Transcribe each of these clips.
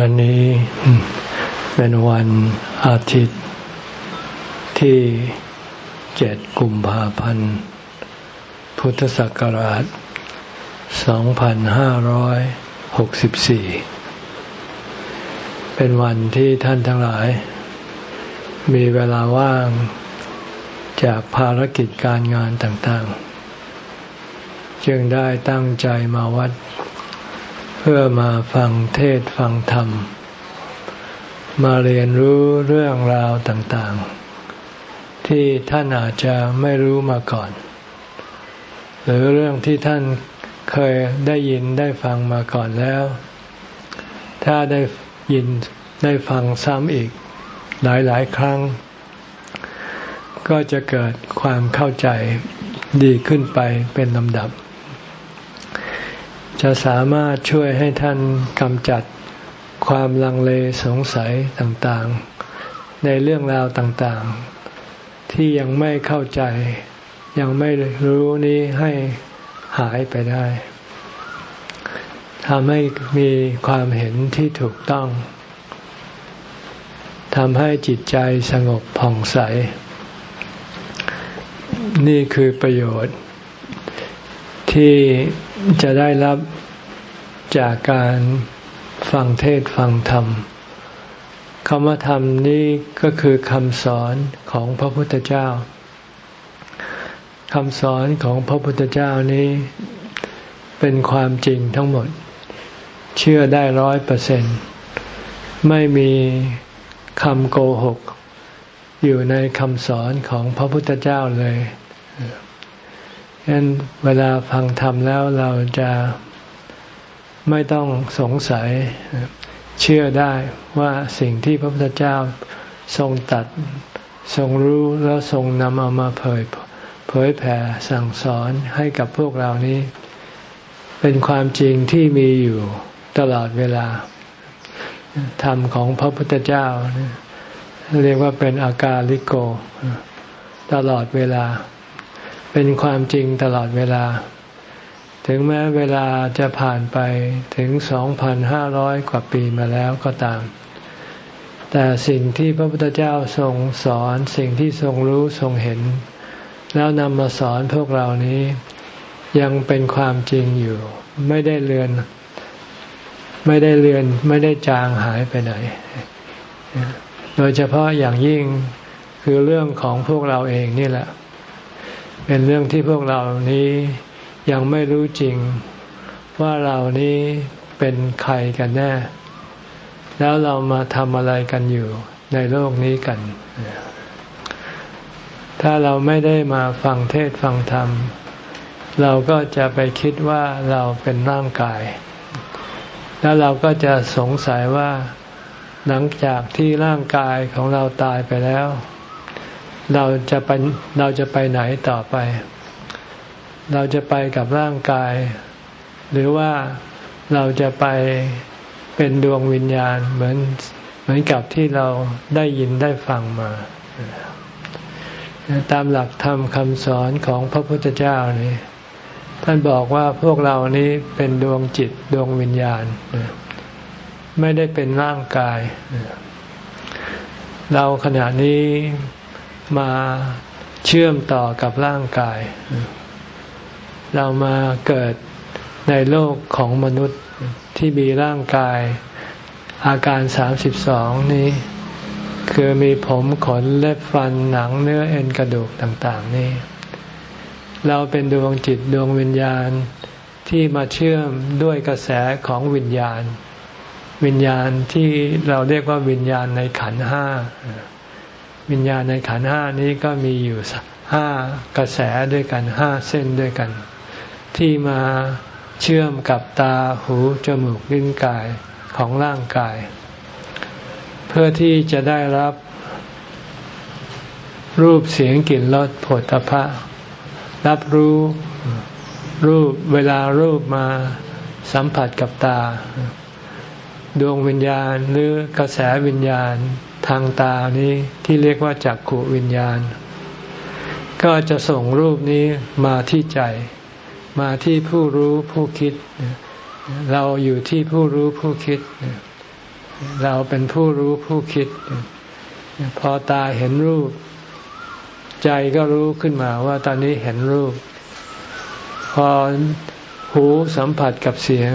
วันนี้เป็นวันอาทิตย์ที่เจ็ดกุมภาพันธ์ พุทธศักราช 2564 เป็นวันที่ท่านทั้งหลาย มีเวลาว่างจากภารกิจการงานต่างๆ จึงได้ตั้งใจมาวัด พื่อมาฟังเทศฟังธรรม มาเรียนรู้เรื่องราวต่างๆ ที่ท่านอาจจะไม่รู้มาก่อน หรือเรื่องที่ท่านเคยได้ยินได้ฟังมาก่อนแล้ว ถ้าได้ยินได้ฟังซ้ำอีกหลายๆ ครั้ง ก็จะเกิดความเข้าใจดีขึ้นไปเป็นลำดับ จะสามารถช่วยให้ท่านกำจัดความลังเลสงสัยต่างๆ ในเรื่องราวต่างๆ ที่ยังไม่เข้าใจ ยังไม่รู้นี้ให้หายไปได้ทำให้มีความเห็นที่ถูกต้องทำให้จิตใจสงบผ่องใส นี่คือประโยชน์ ที่ จะได้รับจากการฟังเทศฟังธรรมคำว่าธรรมนี้ก็คือคำสอนของพระพุทธเจ้าคำสอนของพระพุทธเจ้านี้เป็นความจริงทั้งหมด เชื่อได้ร้อยเปอร์เซ็นไม่มีคำโกหก อยู่ในคำสอนของพระพุทธเจ้าเลย ฉะนั้นเวลาฟังธรรมแล้วเราจะไม่ต้องสงสัยเชื่อได้ว่าสิ่งที่พระพุทธเจ้าทรงตัดทรงรู้แล้วทรงนำเอามาเผยเผยแผ่สั่งสอนให้กับพวกเรานี้ เป็นความจริงที่มีอยู่ตลอดเวลา ธรรมของพระพุทธเจ้า เรียกว่าเป็นอากาลิโก ตลอดเวลา เป็นความจริงตลอดเวลา ถึงแม้เวลาจะผ่านไปถึงสองพันห้าร้อยกว่าปีมาแล้วก็ตาม แต่สิ่งที่พระพุทธเจ้าทรงสอนสิ่งที่ทรงรู้ทรงเห็น แล้วนำมาสอนพวกเรานี้ ยังเป็นความจริงอยู่ ไม่ได้เลือน ไม่ได้เลือนไม่ได้จางหายไปไหน โดยเฉพาะอย่างยิ่งคือเรื่องของพวกเราเองนี่แหละ เป็นเรื่องที่พวกเรานี้ยังไม่รู้จริงว่าเรานี้เป็นใครกันแน่ แล้วเรามาทำอะไรกันอยู่ในโลกนี้กัน ถ้าเราไม่ได้มาฟังเทศฟังธรรม เราก็จะไปคิดว่าเราเป็นร่างกาย แล้วเราก็จะสงสัยว่าหลังจากที่ร่างกายของเราตายไปแล้ว เราจะไปเราจะไปไหนต่อไป เราจะไปกับร่างกาย หรือว่าเราจะไปเป็นดวงวิญญาณเหมือนเหมือนกับที่เราได้ยินได้ฟังมาตามหลักธรรมคำสอนของพระพุทธเจ้านี่ท่านบอกว่าพวกเรานี้เป็นดวงจิตดวงวิญญาณ ไม่ได้เป็นร่างกาย เราขณะนี้ มาเชื่อมต่อกับร่างกาย เรามาเกิดในโลกของมนุษย์ที่มีร่างกาย อาการสามสิบสองนี้ คือมีผมขนเล็บฟันหนังเนื้อเอ็นกระดูกต่าง ๆ นี่ เราเป็นดวงจิตดวงวิญญาณที่มาเชื่อมด้วยกระแสของวิญญาณ วิญญาณที่เราเรียกว่าวิญญาณในขันห้า วิญญาณในขันห้านี้ก็มีอยู่ห้ากระแสด้วยกันห้าเส้นด้วยกัน ที่มาเชื่อมกับตาหูจมูกลิ้นกายของร่างกาย เพื่อที่จะได้รับรูปเสียงกลิ่นรสผลตภะรับรู้รูปเวลารูปมาสัมผัสกับตา ดวงวิญญาณหรือกระแสวิญญาณ ทางตานี้ที่เรียกว่าจักขุวิญญาณ ก็จะส่งรูปนี้มาที่ใจ มาที่ผู้รู้ผู้คิด เราอยู่ที่ผู้รู้ผู้คิด เราเป็นผู้รู้ผู้คิด พอตาเห็นรูป ใจก็รู้ขึ้นมาว่าตอนนี้เห็นรูป พอหูสัมผัสกับเสียง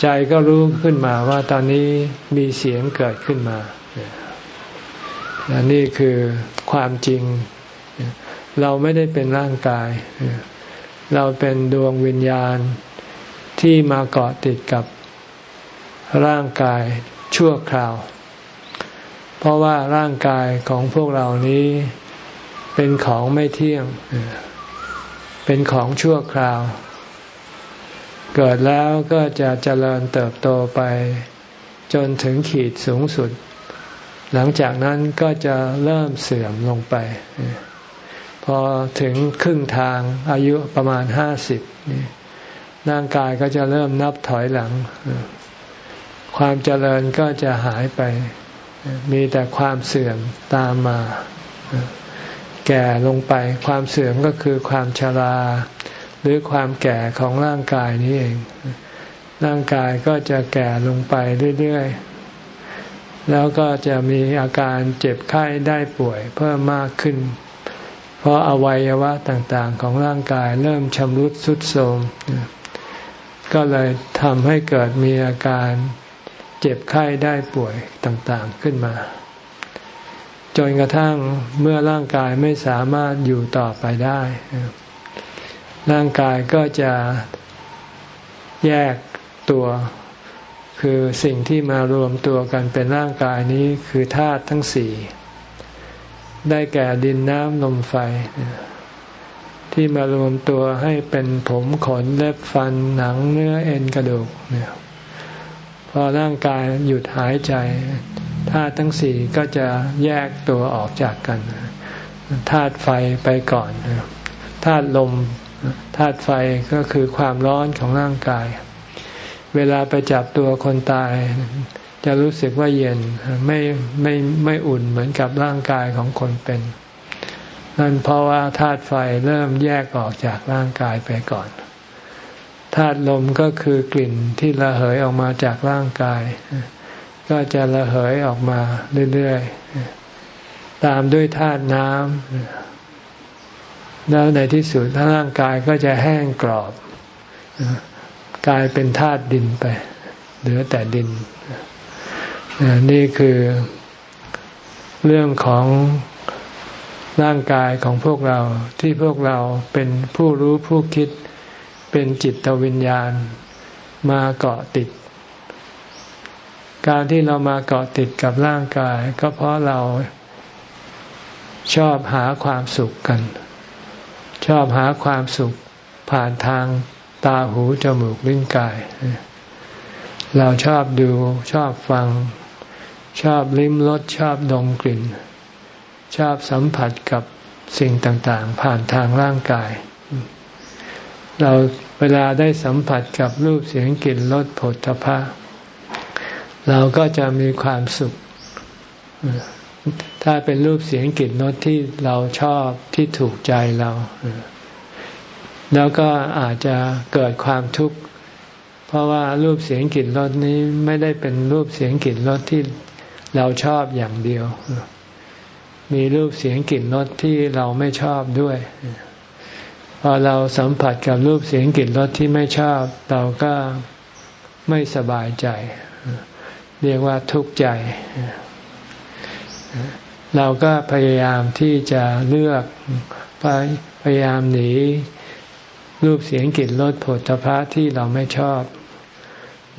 ใจก็รู้ขึ้นมาว่าตอนนี้มีเสียงเกิดขึ้นมา นนี้คือความจริง เราไม่ได้เป็นร่างกาย เราเป็นดวงวิญญาณที่มาเกาะติดกับร่างกายชั่วคราว เพราะว่าร่างกายของพวกเรานี้เป็นของไม่เที่ยง เป็นของชั่วคราว เกิดแล้วก็จะเจริญเติบโตไป จนถึงขีดสูงสุด หลังจากนั้นก็จะเริ่มเสื่อมลงไป พอถึงครึ่งทางอายุประมาณห้าสิบร่างกายก็จะเริ่มนับถอยหลัง ความเจริญก็จะหายไป มีแต่ความเสื่อมตามมา แก่ลงไปความเสื่อมก็คือความชรา หรือความแก่ของร่างกายนี้เอง ร่างกายก็จะแก่ลงไปเรื่อยๆ แล้วก็จะมีอาการเจ็บไข้ได้ป่วยเพิ่มมากขึ้น เพราะอวัยวะต่างๆของร่างกายเริ่มชำรุดทรุดโทรมก็เลยทำให้เกิดมีอาการเจ็บไข้ได้ป่วยต่างๆขึ้นมา จนกระทั่งเมื่อร่างกายไม่สามารถอยู่ต่อไปได้ ร่างกายก็จะแยกตัว คือสิ่งที่มารวมตัวกันเป็นร่างกายนี้คือธาตุทั้งสี่ได้แก่ดินน้ำลมไฟ ที่มารวมตัวให้เป็นผมขนเล็บฟันหนังเนื้อเอ็นกระดูกเนี่ยพอร่างกายหยุดหายใจธาตุทั้งสี่ก็จะแยกตัวออกจากกันธาตุไฟไปก่อนธาตุลมธาตุไฟก็คือความร้อนของร่างกาย เวลาไปจับตัวคนตาย จะรู้สึกว่าเย็นไม่ไม่ไม่อุ่นเหมือนกับร่างกายของคนเป็นนั่นเพราะว่าธาตุไฟเริ่มแยกออกจากร่างกายไปก่อนธาตุลมก็คือกลิ่นที่ระเหยออกมาจากร่างกาย ก็จะระเหยออกมาเรื่อยๆตามด้วยธาตุน้ำแล้วในที่สุดร่างกายก็จะแห้งกรอบ กลายเป็นธาตุดินไป เหลือแต่ดิน นี่คือเรื่องของร่างกายของพวกเราที่พวกเราเป็นผู้รู้ผู้คิดเป็นจิตวิญญาณมาเกาะติด การที่เรามาเกาะติดกับร่างกาย ก็เพราะเราชอบหาความสุขกัน ชอบหาความสุขผ่านทาง ตาหูจมูกลิ้นกาย เราชอบดูชอบฟัง ชอบลิ้มรสชอบดมกลิ่น ชอบสัมผัสกับสิ่งต่างๆ ผ่านทางร่างกาย เราเวลาได้สัมผัสกับรูปเสียงกลิ่นรสผลตภะเราก็จะมีความสุข ถ้าเป็นรูปเสียงกลิ่นรสที่เราชอบที่ถูกใจเรา แล้วก็อาจจะเกิดความทุกข์ เพราะว่ารูปเสียงกลิ่นรสนี้ไม่ได้เป็นรูปเสียงกลิ่นรสที่เราชอบอย่างเดียว มีรูปเสียงกลิ่นรสที่เราไม่ชอบด้วย พอเราสัมผัสกับรูปเสียงกลิ่นรสที่ไม่ชอบ เราก็ไม่สบายใจ เรียกว่าทุกข์ใจ เราก็พยายามที่จะเลือกพยายามหนี รูปเสียงกลิ่นรสผลตภะที่เราไม่ชอบ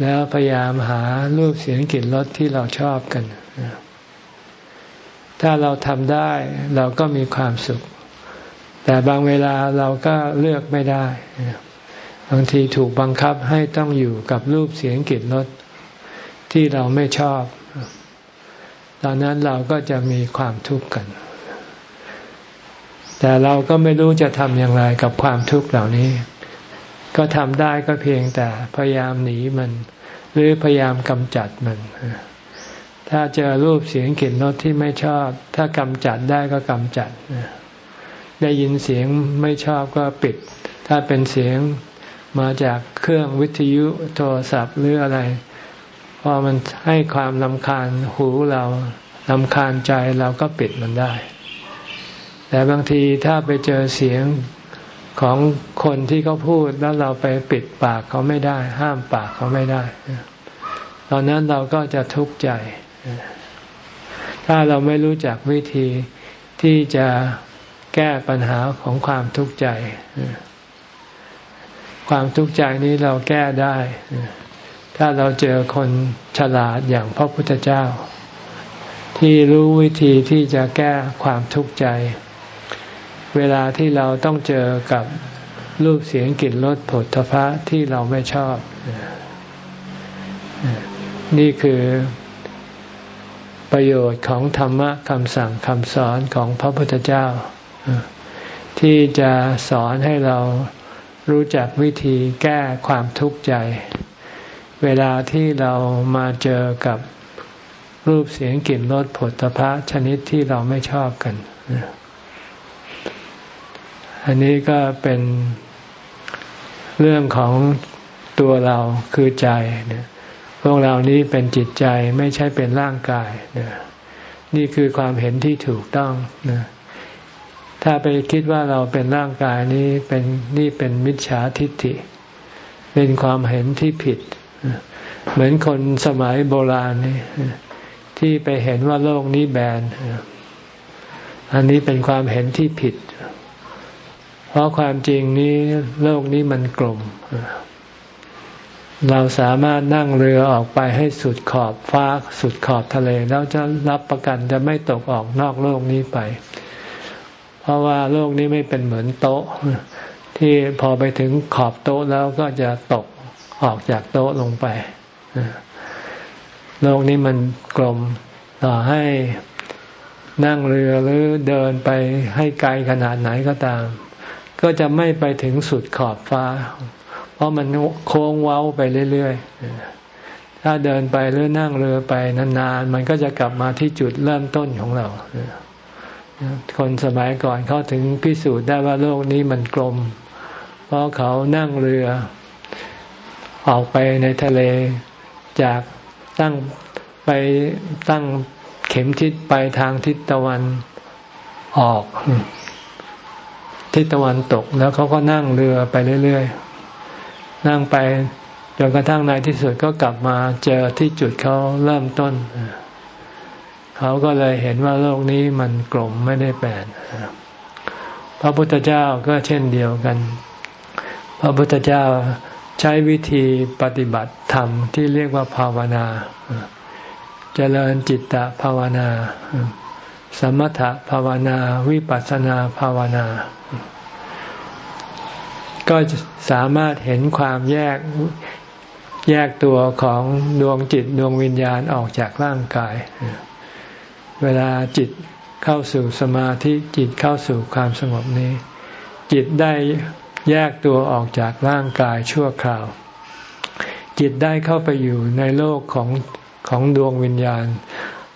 แล้วพยายามหารูปเสียงกลิ่นรสที่เราชอบกัน ถ้าเราทำได้เราก็มีความสุข แต่บางเวลาเราก็เลือกไม่ได้ บางทีถูกบังคับให้ต้องอยู่กับรูปเสียงกลิ่นรสที่เราไม่ชอบ ตอนนั้นเราก็จะมีความทุกข์กัน แต่เราก็ไม่รู้จะทำอย่างไรกับความทุกข์เหล่านี้ ก็ทำได้ก็เพียงแต่พยายามหนีมัน หรือพยายามกำจัดมัน ถ้าเจอรูปเสียงกลิ่นรสที่ไม่ชอบ ถ้ากำจัดได้ก็กำจัด ได้ยินเสียงไม่ชอบก็ปิด ถ้าเป็นเสียงมาจากเครื่องวิทยุโทรศัพท์หรืออะไร พอมันให้ความลำคาญหูเราลำคาญใจเราก็ปิดมันได้ แต่บางทีถ้าไปเจอเสียงของคนที่เขาพูดแล้วเราไปปิดปากเขาไม่ได้ ห้ามปากเขาไม่ได้ ตอนนั้นเราก็จะทุกข์ใจ ถ้าเราไม่รู้จักวิธีที่จะแก้ปัญหาของความทุกข์ใจ ความทุกข์ใจนี้เราแก้ได้ ถ้าเราเจอคนฉลาดอย่างพระพุทธเจ้า ที่รู้วิธีที่จะแก้ความทุกข์ใจ เวลาที่เราต้องเจอกับรูปเสียงกลิ่นรสผลทพะที่เราไม่ชอบ นี่คือประโยชน์ของธรรมะคำสั่งคำสอนของพระพุทธเจ้า ที่จะสอนให้เรารู้จักวิธีแก้ความทุกข์ใจ เวลาที่เรามาเจอกับรูปเสียงกลิ่นรสผลตภะชนิดที่เราไม่ชอบกัน อันนี้ก็เป็นเรื่องของตัวเราคือใจเนี่ยพวกเรานี้เป็นจิตใจไม่ใช่เป็นร่างกายนะนี่คือความเห็นที่ถูกต้องนะถ้าไปคิดว่าเราเป็นร่างกายนี้เป็นนี่เป็นมิจฉาทิฏฐิ เป็นความเห็นที่ผิด เหมือนคนสมัยโบราณนี่ที่ไปเห็นว่าโลกนี้แบน อันนี้เป็นความเห็นที่ผิด เพราะความจริงนี้โลกนี้มันกลม เราสามารถนั่งเรือออกไปให้สุดขอบฟ้าสุดขอบทะเล แล้วจะรับประกันจะไม่ตกออกนอกโลกนี้ไป เพราะว่าโลกนี้ไม่เป็นเหมือนโต๊ะ ที่พอไปถึงขอบโต๊ะแล้วก็จะตกออกจากโต๊ะลงไป โลกนี้มันกลมต่อให้นั่งเรือหรือเดินไปให้ไกลขนาดไหนก็ตาม ก็จะไม่ไปถึงสุดขอบฟ้า เพราะมันโค้งเว้าไปเรื่อยๆ ถ้าเดินไปหรือนั่งเรือไปนานๆ มันก็จะกลับมาที่จุดเริ่มต้นของเรา คนสมัยก่อนเขาถึงพิสูจน์ได้ว่าโลกนี้มันกลม เพราะเขานั่งเรือ ออกไปในทะเลจากตั้งไปตั้งเข็มทิศไปทางทิศตะวันออก ทิศตะวันตก แล้วเขาก็นั่งเรือไปเรื่อยๆ นั่งไปจนกระทั่งในที่สุดก็กลับมาเจอที่จุดเขาเริ่มต้น เขาก็เลยเห็นว่าโลกนี้มันกลมไม่ได้แปนพระพุทธเจ้าก็เช่นเดียวกัน พระพุทธเจ้าใช้วิธีปฏิบัติธรรมที่เรียกว่าภาวนา เจริญจิตตภาวนา สมถภาวนาวิปัสสนาภาวนา ก็สามารถเห็นความแยกแยกตัวของดวงจิตดวงวิญญาณออกจากร่างกาย เวลาจิตเข้าสู่สมาธิจิตเข้าสู่ความสงบนี้ จิตได้แยกตัวออกจากร่างกายชั่วคราว จิตได้เข้าไปอยู่ในโลกของของดวงวิญญาณ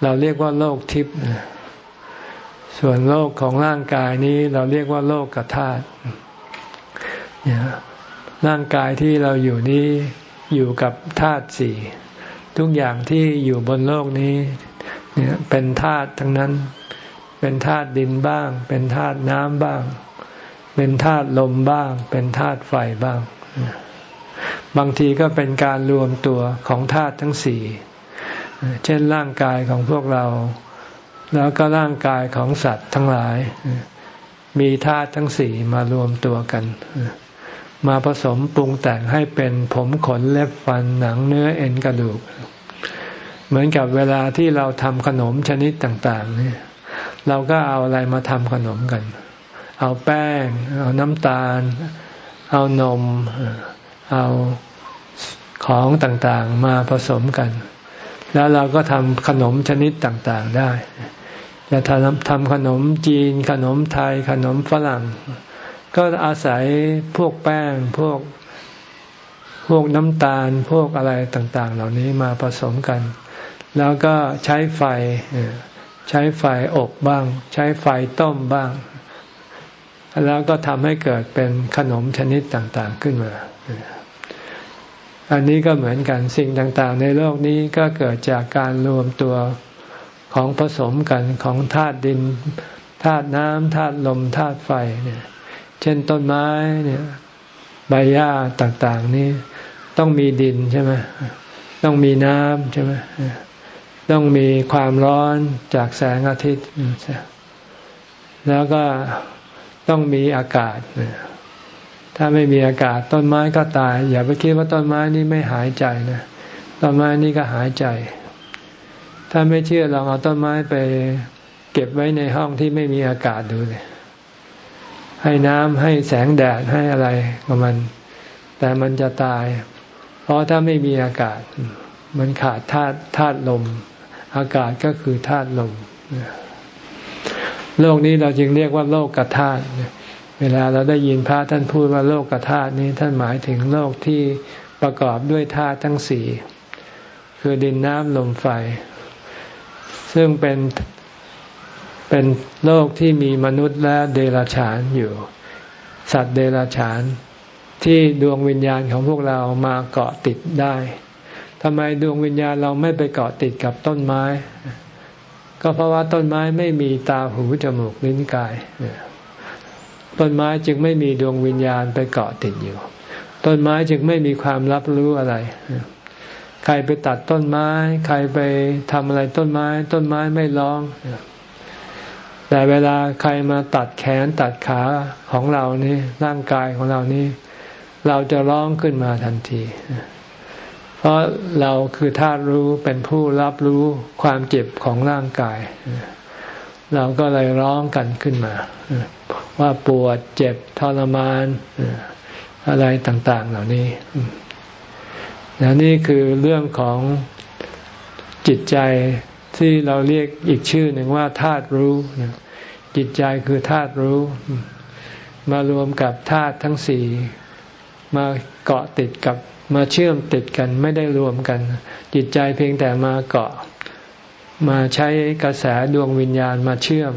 เราเรียกว่าโลกทิพย์ ส่วนโลกของร่างกายนี้เราเรียกว่าโลกกธาตุร่างกายที่เราอยู่นี้อยู่กับธาตุสี่ทุกอย่างที่อยู่บนโลกนี้เนี่ยเป็นธาตุทั้งนั้น เป็นธาตุดินบ้าง เป็นธาตุน้ำบ้าง เป็นธาตุลมบ้าง เป็นธาตุไฟบ้าง บางทีก็เป็นการรวมตัวของธาตุทั้งสี่เช่นร่างกายของพวกเรา แล้วก็ร่างกายของสัตว์ทั้งหลาย มีธาตุทั้งสี่มารวมตัวกัน มาผสมปรุงแต่งให้เป็นผมขนเล็บฟันหนังเนื้อเอ็นกระดูก เหมือนกับเวลาที่เราทำขนมชนิดต่างๆนี่เราก็เอาอะไรมาทำขนมกัน เอาแป้ง เอาน้ำตาล เอานม เอาของต่างๆ มาผสมกัน แล้วเราก็ทำขนมชนิดต่างๆได้ จะทำทำขนมจีน ขนมไทย ขนมฝรั่ง ก็อาศัยพวกแป้งพวกพวกน้ำตาลพวกอะไรต่าง ๆ เหล่านี้มาผสมกัน แล้วก็ใช้ไฟใช้ไฟอบบ้าง ใช้ไฟต้มบ้าง แล้วก็ทำให้เกิดเป็นขนมชนิดต่าง ๆ ขึ้นมาอันนี้ก็เหมือนกันสิ่งต่าง ๆ ในโลกนี้ก็เกิดจากการรวมตัว ของผสมกันของธาตุดินธาตุน้ำธาตุลมธาตุไฟเนี่ยเช่นต้นไม้เนี่ยใบหญ้าต่างๆ นี้ต้องมีดินใช่ไหมต้องมีน้ำใช่ไหมต้องมีความร้อนจากแสงอาทิตย์ แล้วก็ต้องมีอากาศ ถ้าไม่มีอากาศต้นไม้ก็ตาย อย่าไปคิดว่าต้นไม้นี้ไม่หายใจนะ ต้นไม้นี้ก็หายใจ ถ้าไม่เชื่อลองเอาต้นไม้ไปเก็บไว้ในห้องที่ไม่มีอากาศดูเลย ให้น้ำให้แสงแดดให้อะไรกับมัน แต่มันจะตาย เพราะถ้าไม่มีอากาศ มันขาดธาตุธาตุลม อากาศก็คือธาตุลมโลกนี้เราจึงเรียกว่าโลกกธาตุเวลาเราได้ยินพระท่านพูดว่าโลกกธาตุนี้ท่านหมายถึงโลกที่ประกอบด้วยธาตุทั้งสี่คือดินน้ำลมไฟ ซึ่งเป็นเป็นโลกที่มีมนุษย์และเดรัจฉานอยู่ สัตว์เดรัจฉาน ที่ดวงวิญญาณของพวกเรามาเกาะติดได้ทำไมดวงวิญญาณเราไม่ไปเกาะติดกับต้นไม้ ก็เพราะว่าต้นไม้ไม่มีตาหูจมูกลิ้นกายต้นไม้จึงไม่มีดวงวิญญาณไปเกาะติดอยู่ ต้นไม้จึงไม่มีความรับรู้อะไร ใครไปตัดต้นไม้ ใครไปทำอะไรต้นไม้ ต้นไม้ไม่ร้อง แต่เวลาใครมาตัดแขนตัดขาของเรานี่ร่างกายของเรานี่เราจะร้องขึ้นมาทันที เพราะเราคือธาตุรู้เป็นผู้รับรู้ความเจ็บของร่างกาย เราก็เลยร้องกันขึ้นมา ว่าปวดเจ็บทรมานอะไรต่าง ๆ เหล่านี้ นนี่คือเรื่องของจิตใจที่เราเรียกอีกชื่อหนึ่งว่าธาตุรู้ จิตใจคือธาตุรู้ มารวมกับธาตุทั้งสี่มาเกาะติดกับมาเชื่อมติดกันไม่ได้รวมกัน จิตใจเพียงแต่มาเกาะ มาใช้กระแสดวงวิญญาณมาเชื่อม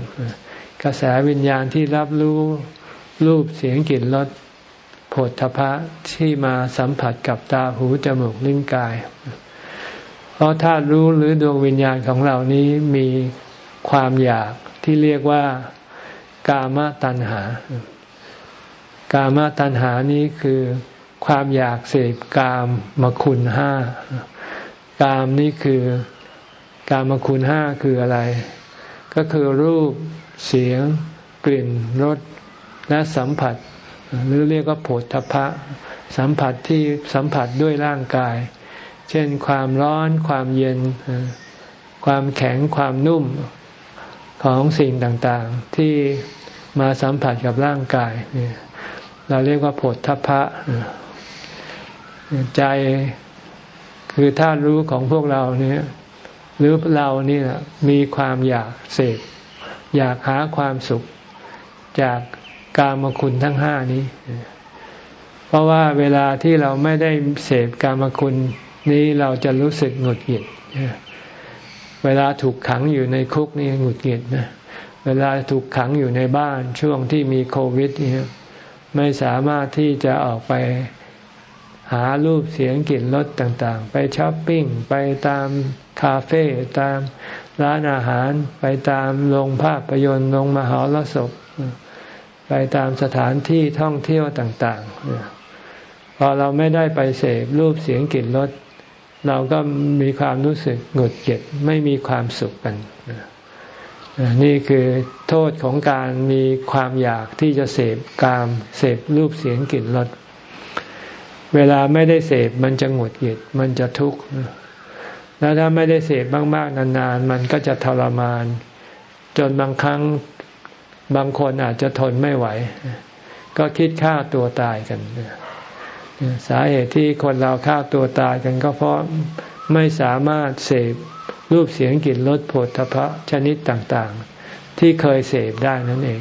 กระแสวิญญาณที่รับรู้รูปเสียงกลิ่นรส ผลทพะที่มาสัมผัสกับตาหูจมูกลิ้นกาย เพราะธาตุรู้หรือดวงวิญญาณของเรานี้มีความอยากที่เรียกว่า กามตัณหา กามตัณหานี้คือความอยากเสพกามมคุณห้ากามนี้คือกามคุณห้าคืออะไร ก็คือรูปเสียง กลิ่นรสและสัมผัส หรือเรียกว่าโผฏฐพะ สัมผัสที่สัมผัสด้วยร่างกาย เช่นความร้อนความเย็น ความแข็งความนุ่มของสิ่งต่างๆ ที่มาสัมผัสกับร่างกาย เราเรียกว่าผดทพะ ใจคือธาตุรู้ของพวกเราเนี่ยหรือเรานี่มีความอยากเสพอยากหาความสุข จาก กามคุณทั้งห้านี้ เพราะว่าเวลาที่เราไม่ได้เสพกามคุณนี้เราจะรู้สึกหงุดหงิด เวลาถูกขังอยู่ในคุกนี่หงุดหงิดนะ เวลาถูกขังอยู่ในบ้านช่วงที่มีโควิดนี่ไม่สามารถที่จะออกไปหารูปเสียงกลิ่นรสต่างๆ ไปช้อปปิ้ง ไปตามคาเฟ่ตามร้านอาหาร ไปตามโรงภาพยนตร์โรงมหรสพ ไปตามสถานที่ท่องเที่ยวต่างๆ พอเราไม่ได้ไปเสพรูปเสียงกลิ่นรสเราก็มีความรู้สึกหงุดหงิดไม่มีความสุขกัน นี่คือโทษของการมีความอยากที่จะเสพกามเสพรูปเสียงกลิ่นรสเวลาไม่ได้เสพมันจะหงุดหงิดมันจะทุกข์แล้วถ้าไม่ได้เสพมากๆนานๆ มันก็จะทรมาน จนบางครั้ง บางคนอาจจะทนไม่ไหว ก็คิดฆ่าตัวตายกัน สาเหตุที่คนเราฆ่าตัวตายกันก็เพราะไม่สามารถเสพรูปเสียงกลิ่นรสผลทพะชนิดต่างๆ ที่เคยเสพได้นั่นเอง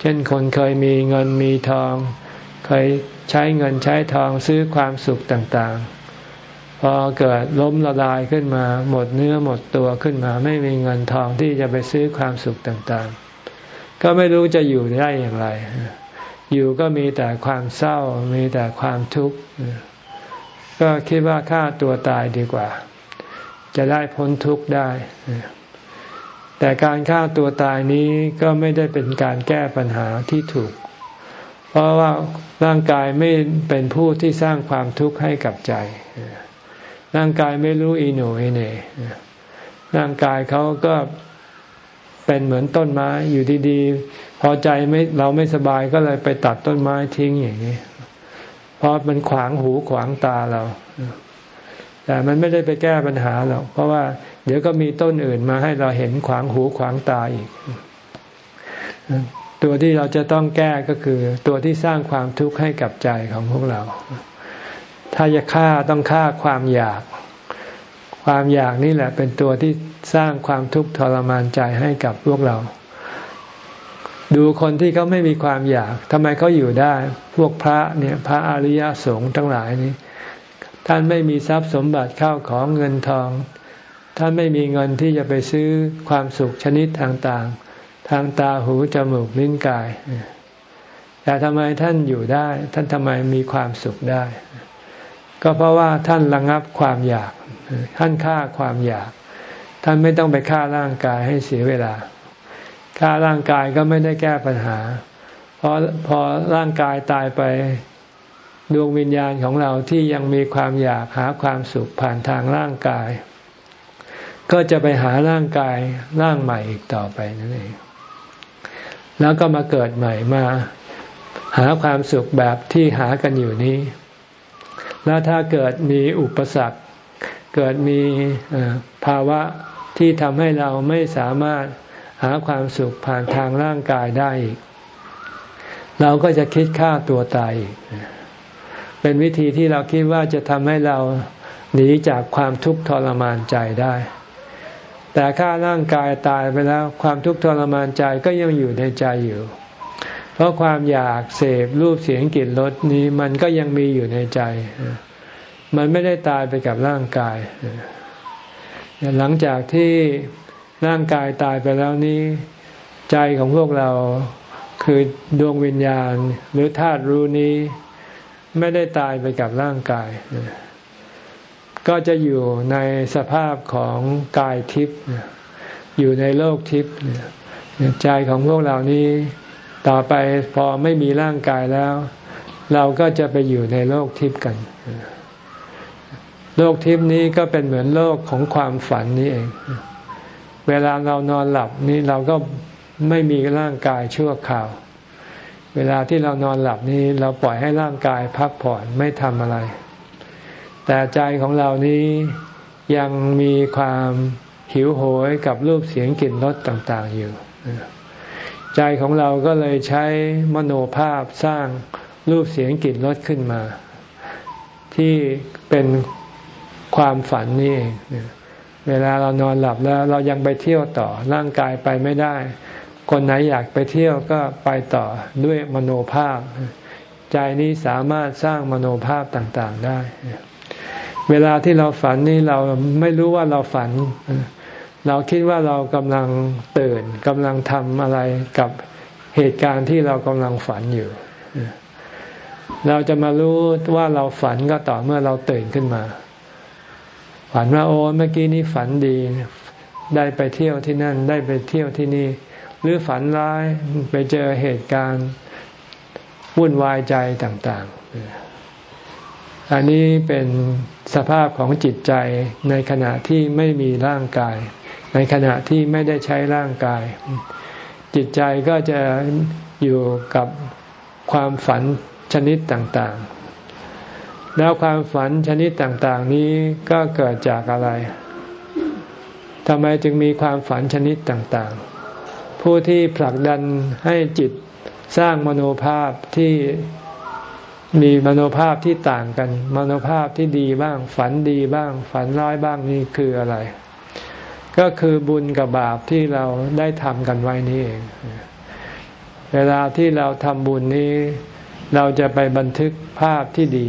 เช่นคนเคยมีเงินมีทอง เคยใช้เงินใช้ทองซื้อความสุขต่างๆ พอเกิดล้มละลายขึ้นมา หมดเนื้อหมดตัวขึ้นมา ไม่มีเงินทองที่จะไปซื้อความสุขต่างๆ ก็ไม่รู้จะอยู่ได้อย่างไร อยู่ก็มีแต่ความเศร้า มีแต่ความทุกข์ ก็คิดว่าฆ่าตัวตายดีกว่า จะได้พ้นทุกข์ได้ แต่การฆ่าตัวตายนี้ก็ไม่ได้เป็นการแก้ปัญหาที่ถูก เพราะว่าร่างกายไม่เป็นผู้ที่สร้างความทุกข์ให้กับใจ ร่างกายไม่รู้อีหนอีเนร่างกายเขาก็เป็นเหมือนต้นไม้อยู่ดีๆ พอใจไม่เราไม่สบายก็เลยไปตัดต้นไม้ทิ้งอย่างนี้เพราะมันขวางหูขวางตาเราแต่มันไม่ได้ไปแก้ปัญหาหรอกเพราะว่าเดี๋ยวก็มีต้นอื่นมาให้เราเห็นขวางหูขวางตาอีก ตัวที่เราจะต้องแก้ก็คือ ตัวที่สร้างความทุกข์ให้กับใจของพวกเรา ถ้าจะฆ่าต้องฆ่าความอยาก ความอยากนี่แหละเป็นตัวที่สร้างความทุกข์ทรมานใจให้กับพวกเรา ดูคนที่เขาไม่มีความอยากทำไมเขาอยู่ได้ พวกพระเนี่ยพระอริยสงฆ์ทั้งหลายนี้ ท่านไม่มีทรัพย์สมบัติเข้าของเงินทอง ท่านไม่มีเงินที่จะไปซื้อความสุขชนิดต่างๆ ทางตาหูจมูกลิ้นกายแต่ทำไมท่านอยู่ได้ ท่านทำไมมีความสุขได้ ก็เพราะว่าท่านระงับความอยาก ท่านฆ่าความอยาก ท่านไม่ต้องไปฆ่าร่างกายให้เสียเวลาฆ่าร่างกายก็ไม่ได้แก้ปัญหา เพราะพอร่างกายตายไปดวงวิญญาณของเราที่ยังมีความอยากหาความสุขผ่านทางร่างกาย ก็จะไปหาร่างกายร่างใหม่อีกต่อไปนั่นเองแล้วก็มาเกิดใหม่มา หาความสุขแบบที่หากันอยู่นี้ แล้วถ้าเกิดมีอุปสรรค เกิดมีภาวะที่ทำให้เราไม่สามารถหาความสุขผ่านทางร่างกายได้อีก เราก็จะคิดฆ่าตัวตายอีกเป็นวิธีที่เราคิดว่าจะทำให้เราหนีจากความทุกข์ทรมานใจได้ แต่ฆ่าร่างกายตายไปแล้ว ความทุกข์ทรมานใจก็ยังอยู่ในใจอยู่ เพราะความอยากเสพรูปเสียงกลิ่นรสนี้มันก็ยังมีอยู่ในใจ มันไม่ได้ตายไปกับร่างกาย หลังจากที่ร่างกายตายไปแล้วนี้ ใจของพวกเราคือดวงวิญญาณหรือธาตุรู้นี้ ไม่ได้ตายไปกับร่างกาย ก็จะอยู่ในสภาพของกายทิพย์อยู่ในโลกทิพย์ใจของพวกเรานี้ ต่อไปพอไม่มีร่างกายแล้ว เราก็จะไปอยู่ในโลกทิพย์กัน โลกทิพย์นี้ก็เป็นเหมือนโลกของความฝันนี้เอง เวลาเรานอนหลับนี้เราก็ไม่มีร่างกายชั่วคราว เวลาที่เรานอนหลับนี้เราปล่อยให้ร่างกายพักผ่อนไม่ทำอะไร แต่ใจของเรานี้ยังมีความหิวโหยกับรูปเสียงกลิ่นรสต่าง ๆอยู่ ใจของเราก็เลยใช้มโนภาพสร้างรูปเสียงกลิ่นรสขึ้นมา ที่เป็นความฝันนี่เองเวลาเรานอนหลับแล้วเรายังไปเที่ยวต่อร่างกายไปไม่ได้ คนไหนอยากไปเที่ยวก็ไปต่อด้วยมโนภาพ ใจนี้สามารถสร้างมโนภาพต่างๆได้ เวลาที่เราฝันนี่เราไม่รู้ว่าเราฝัน เราคิดว่าเรากำลังตื่นกำลังทำอะไรกับเหตุการณ์ที่เรากำลังฝันอยู่ เราจะมารู้ว่าเราฝันก็ต่อเมื่อเราตื่นขึ้นมา ฝันว่าโอ้เมื่อกี้นี้ฝันดี ได้ไปเที่ยวที่นั่น ได้ไปเที่ยวที่นี่ หรือฝันร้ายไปเจอเหตุการณ์วุ่นวายใจต่างๆ อันนี้เป็นสภาพของจิตใจในขณะที่ไม่มีร่างกาย ในขณะที่ไม่ได้ใช้ร่างกาย จิตใจก็จะอยู่กับความฝันชนิดต่างๆ แล้วความฝันชนิดต่างๆ นี้ก็เกิดจากอะไรทำไมจึงมีความฝันชนิดต่างๆ ผู้ที่ผลักดันให้จิตสร้างมโนภาพที่มีมโนภาพที่ต่างกัน มโนภาพที่ดีบ้าง ฝันดีบ้าง ฝันร้ายบ้างนี่คืออะไร ก็คือบุญกับบาปที่เราได้ทำกันไว้นี่เอง เวลาที่เราทำบุญนี้ เราจะไปบันทึกภาพที่ดี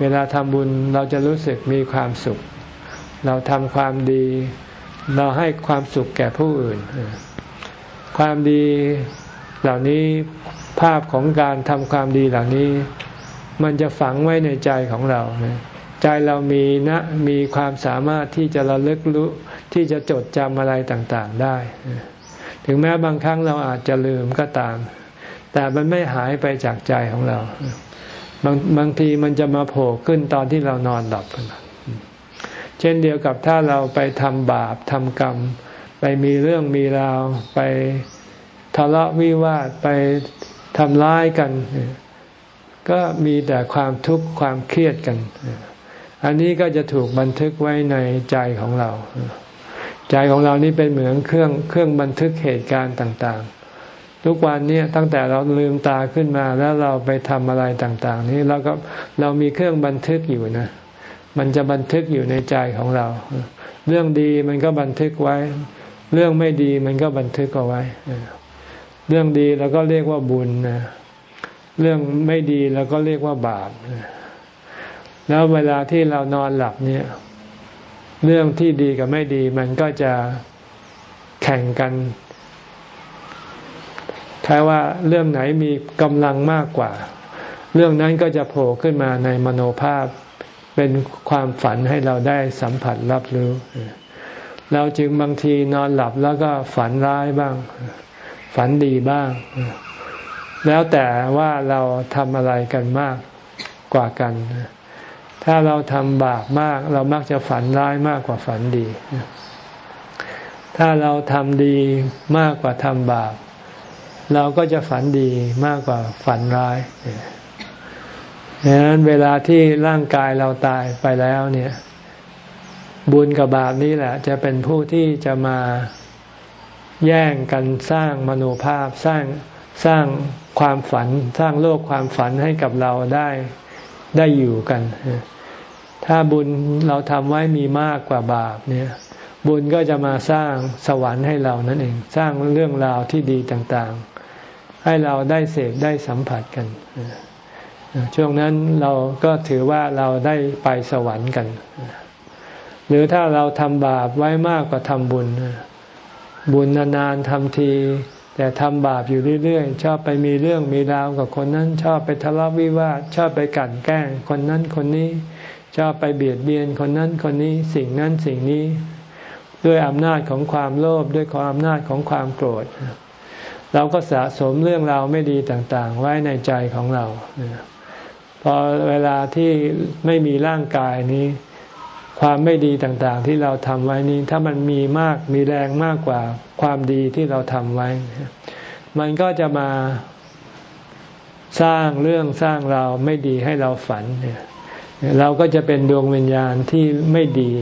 เวลาทำบุญเราจะรู้สึกมีความสุข เราทำความดี เราให้ความสุขแก่ผู้อื่น ความดีเหล่านี้ภาพของการทำความดีเหล่านี้ มันจะฝังไว้ในใจของเราใจเรามีนะมีความสามารถที่จะระลึกรู้ ที่จะจดจำอะไรต่างๆได้ ถึงแม้บางครั้งเราอาจจะลืมก็ตาม แต่มันไม่หายไปจากใจของเรา บางบางทีมันจะมาโผล่ขึ้นตอนที่เรานอนหลับเช่นเดียวกับถ้าเราไปทำบาปทำกรรม ไปมีเรื่องมีราว ไปทะเลาะวิวาทไปทำร้ายกัน ก็มีแต่ความทุกข์ความเครียดกัน อันนี้ก็จะถูกบันทึกไว้ในใจของเรา ใจของเรานี่เป็นเหมือนเครื่องเครื่องบันทึกเหตุการณ์ต่างๆ ทุกวันนี้ตั้งแต่เราลืมตาขึ้นมาแล้วเราไปทำอะไรต่างๆ นี้เราก็เรามีเครื่องบันทึกอยู่นะ มันจะบันทึกอยู่ในใจของเรา เรื่องดีมันก็บันทึกไว้ เรื่องไม่ดีมันก็บันทึกเอาไว้ เรื่องดีเราก็เรียกว่าบุญนะเรื่องไม่ดีเราก็เรียกว่าบาป แล้วเวลาที่เรานอนหลับเนี่ย เรื่องที่ดีกับไม่ดีมันก็จะแข่งกันแค่ว่าเรื่องไหนมีกำลังมากกว่า เรื่องนั้นก็จะโผล่ขึ้นมาในมโนภาพเป็นความฝันให้เราได้สัมผัสรับรู้ เราจึงบางทีนอนหลับแล้วก็ฝันร้ายบ้าง ฝันดีบ้าง แล้วแต่ว่าเราทำอะไรกันมากกว่ากัน ถ้าเราทำบาปมาก เรามักจะฝันร้ายมากกว่าฝันดี ถ้าเราทำดีมากกว่าทำบาป เราก็จะฝันดีมากกว่าฝันร้ายดังนั้นเวลาที่ร่างกายเราตายไปแล้วเนี่ย บุญกับบาปนี้แหละ จะเป็นผู้ที่จะมาแย่งกันสร้างมโนภาพสร้างสร้างความฝัน สร้างโลกความฝันให้กับเราได้ได้อยู่กัน ถ้าบุญเราทำไว้มีมากกว่าบาปเนี่ย บุญก็จะมาสร้างสวรรค์ให้เรานั่นเอง สร้างเรื่องราวที่ดีต่างๆ ให้เราได้เสพได้สัมผัสกัน ช่วงนั้นเราก็ถือว่าเราได้ไปสวรรค์กัน หรือถ้าเราทำบาปไว้มากกว่าทำบุญ บุญนานๆทำทีแต่ทำบาปอยู่เรื่อยๆ ชอบไปมีเรื่องมีราวกับคนนั้น ชอบไปทะเลาะวิวาทชอบไปกั่นแกล้งคนนั้นคนนี้ ชอบไปเบียดเบียนคนนั้นคนนี้สิ่งนั้นสิ่งนี้ด้วยอำนาจของความโลภด้วยความอำนาจของความโกรธ เราก็สะสมเรื่องราวไม่ดีต่างๆ ไว้ในใจของเรา พอเวลาที่ไม่มีร่างกายนี้ ความไม่ดีต่างๆ ที่เราทำไว้นี้ ถ้ามันมีมากมีแรงมากกว่าความดีที่เราทำไว้ มันก็จะมาสร้างเรื่องสร้างเราไม่ดีให้เราฝันเนี่ย เราก็จะเป็นดวงวิญญาณที่ไม่ดี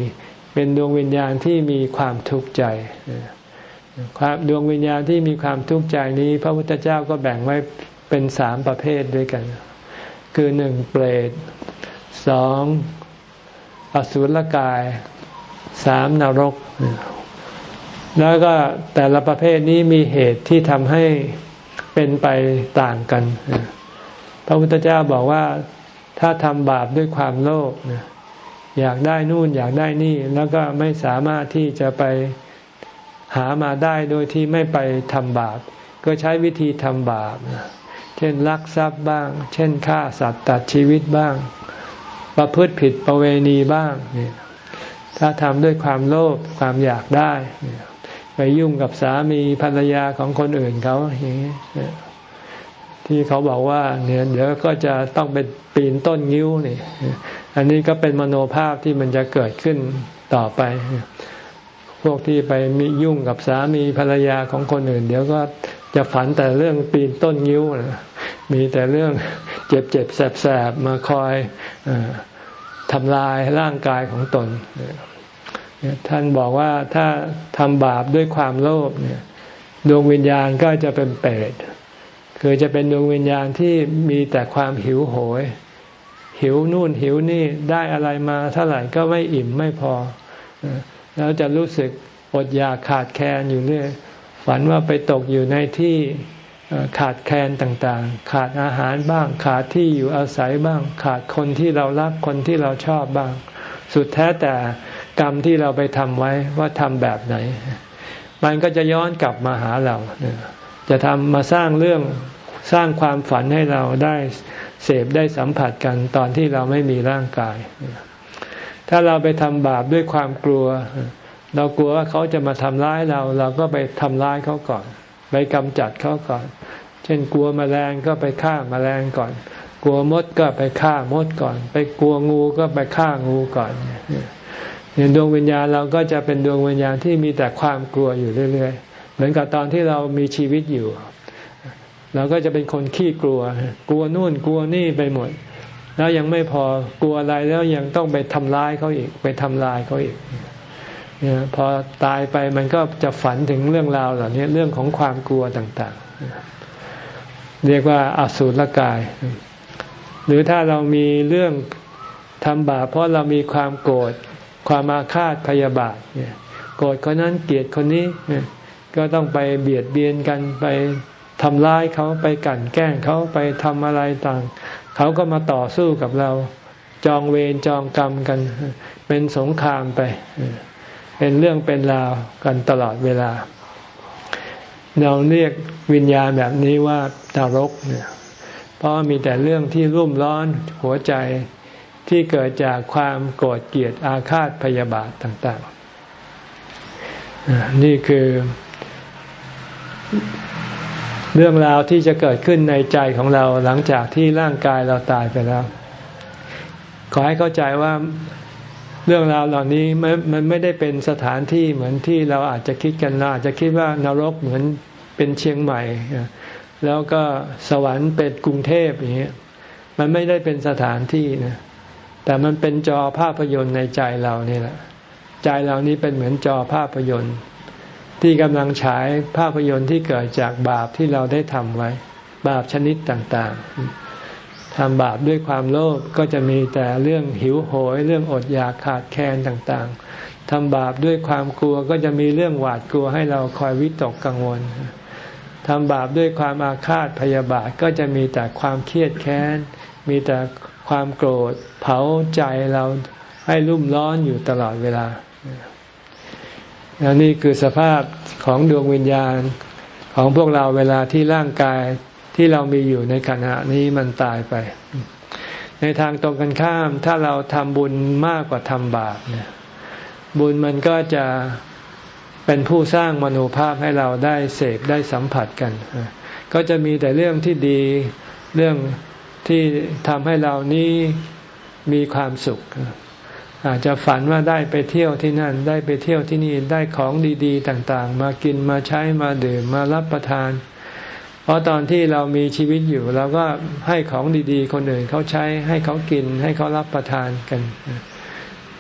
เป็นดวงวิญญาณที่มีความทุกข์ใจความดวงวิญญาณที่มีความทุกข์ใจนี้ พระพุทธเจ้าก็แบ่งไว้เป็นสามประเภทด้วยกัน คือหนึ่งเปรตสองอสุรกายสามนรก แล้วก็แต่ละประเภทนี้มีเหตุที่ทำให้เป็นไปต่างกัน พระพุทธเจ้าบอกว่า ถ้าทำบาปด้วยความโลภอยากได้นู่นอยากได้นี่ แล้วก็ไม่สามารถที่จะไปหามาได้โดยที่ไม่ไปทำบาป ก็ใช้วิธีทำบาป เช่นลักทรัพย์บ้าง เช่นฆ่าสัตว์ตัดชีวิตบ้าง ประพฤติผิดประเวณีบ้างเนี่ยถ้าทำด้วยความโลภความอยากได้ ไปยุ่งกับสามีภรรยาของคนอื่นเขาอย่างนี้ ที่เขาบอกว่าเนี่ยเดี๋ยวก็จะต้องเป็นปีนต้นงิ้วนี่ อันนี้ก็เป็นมโนภาพที่มันจะเกิดขึ้นต่อไป พวกที่ไปมียุ่งกับสามีภรรยาของคนอื่น เดี๋ยวก็จะฝันแต่เรื่องปีนต้นงิ้วนะมีแต่เรื่องเจ็บเจ็บแสบแสบมาคอยอทำลายร่างกายของตน ท่านบอกว่าถ้าทำบาปด้วยความโลภเนี่ยดวงวิญญาณก็จะเป็นเปรต คือจะเป็นดวงวิญญาณที่มีแต่ความหิวโหย หิวนู่นหิวนี่ได้อะไรมาเท่าไหร่ก็ไม่อิ่มไม่พอ แล้วจะรู้สึกอดอยากขาดแคลนอยู่เรื่อยฝันว่าไปตกอยู่ในที่ขาดแคลนต่างๆ ขาดอาหารบ้าง ขาดที่อยู่อาศัยบ้าง ขาดคนที่เรารักคนที่เราชอบบ้าง สุดแท้แต่กรรมที่เราไปทำไว้ว่าทำแบบไหน มันก็จะย้อนกลับมาหาเรา จะทำมาสร้างเรื่อง สร้างความฝันให้เราได้เสพได้สัมผัสกันตอนที่เราไม่มีร่างกาย ถ้าเราไปทำบาปด้วยความกลัว เรากลัวว่าเขาจะมาทำร้ายเรา เราก็ไปทำร้ายเขาก่อน ไปกำจัดเขาก่อน เช่นกลัวมแมลงก็ไปฆ่ามาแมลงก่อน กลัวมดก็ไปฆ่ามดก่อน ไปกลัวงูก็ไปฆ่างูก่อนเนี่ยดวงวิญญาณเราก็จะเป็นดวงวิญญาณที่มีแต่ความกลัวอยู่เรื่อย ๆ เหมือนกับตอนที่เรามีชีวิตอยู่ เราก็จะเป็นคนขี้กลัว กลัวนู่นกลัวนี่ไปหมด แล้วยังไม่พอกลัวอะไรแล้วยังต้องไปทำร้ายเขาอีก ไปทำลายเขาอีกเนี่ยพอตายไปมันก็จะฝันถึงเรื่องราวเหล่านี้เรื่องของความกลัวต่างๆ เรียกว่าอสุรกาย หรือถ้าเรามีเรื่องทำบาปเพราะเรามีความโกรธความอาฆาตพยาบาทเนี่ยโกรธคนนั้นเกลียดคนนี้ก็ต้องไปเบียดเบียนกันไป ทำร้ายเขาไปกั่นแกล้งเขาไปทำอะไรต่าง เขาก็มาต่อสู้กับเรา จองเวรจองกรรมกัน เป็นสงครามไป เป็นเรื่องเป็นราวกันตลอดเวลา เราเรียกวิญญาณแบบนี้ว่าตารกเนี่ยเพราะมีแต่เรื่องที่รุ่มร้อนหัวใจที่เกิดจากความโกรธเกลียดอาฆาตพยาบาทต่าง ๆ นี่คือ เรื่องราวที่จะเกิดขึ้นในใจของเราหลังจากที่ร่างกายเราตายไปแล้ว ขอให้เข้าใจว่าเรื่องราวเหล่านี้มันมันไม่ได้เป็นสถานที่เหมือนที่เราอาจจะคิดกันเราอาจจะคิดว่านรกเหมือนเป็นเชียงใหม่ แล้วก็สวรรค์เป็นกรุงเทพอย่างเงี้ยมันไม่ได้เป็นสถานที่นะแต่มันเป็นจอภาพยนตร์ในใจเรานี่แหละใจเรานี้เป็นเหมือนจอภาพยนตร์ ที่กำลังฉายภาพยนตร์ที่เกิดจากบาปที่เราได้ทำไว้ บาปชนิดต่างๆทำบาปด้วยความโลภก็จะมีแต่เรื่องหิวโหย เรื่องอดอยากขาดแคลนต่างๆทำบาปด้วยความกลัวก็จะมีเรื่องหวาดกลัวให้เราคอยวิตกกังวลทำบาปด้วยความอาฆาตพยาบาทก็จะมีแต่ความเครียดแค้น มีแต่ความโกรธเผาใจเราให้รุ่มร้อนอยู่ตลอดเวลา แล้วนี่คือสภาพของดวงวิญญาณของพวกเราเวลาที่ร่างกายที่เรามีอยู่ในขณะนี้มันตายไป ในทางตรงกันข้าม ถ้าเราทำบุญมากกว่าทำบาปเนี่ยบุญมันก็จะเป็นผู้สร้างมโนภาพให้เราได้เสพได้สัมผัสกัน ก็จะมีแต่เรื่องที่ดีเรื่องที่ทำให้เรานี้มีความสุข อาจจะฝันว่าได้ไปเที่ยวที่นั่น ได้ไปเที่ยวที่นี่ได้ของดีๆ ต่างๆ มากินมาใช้มาดื่มมารับประทาน เพราะตอนที่เรามีชีวิตอยู่เราก็ให้ของดีๆ คนอื่นเขาใช้ให้เขากินให้เขารับประทานกัน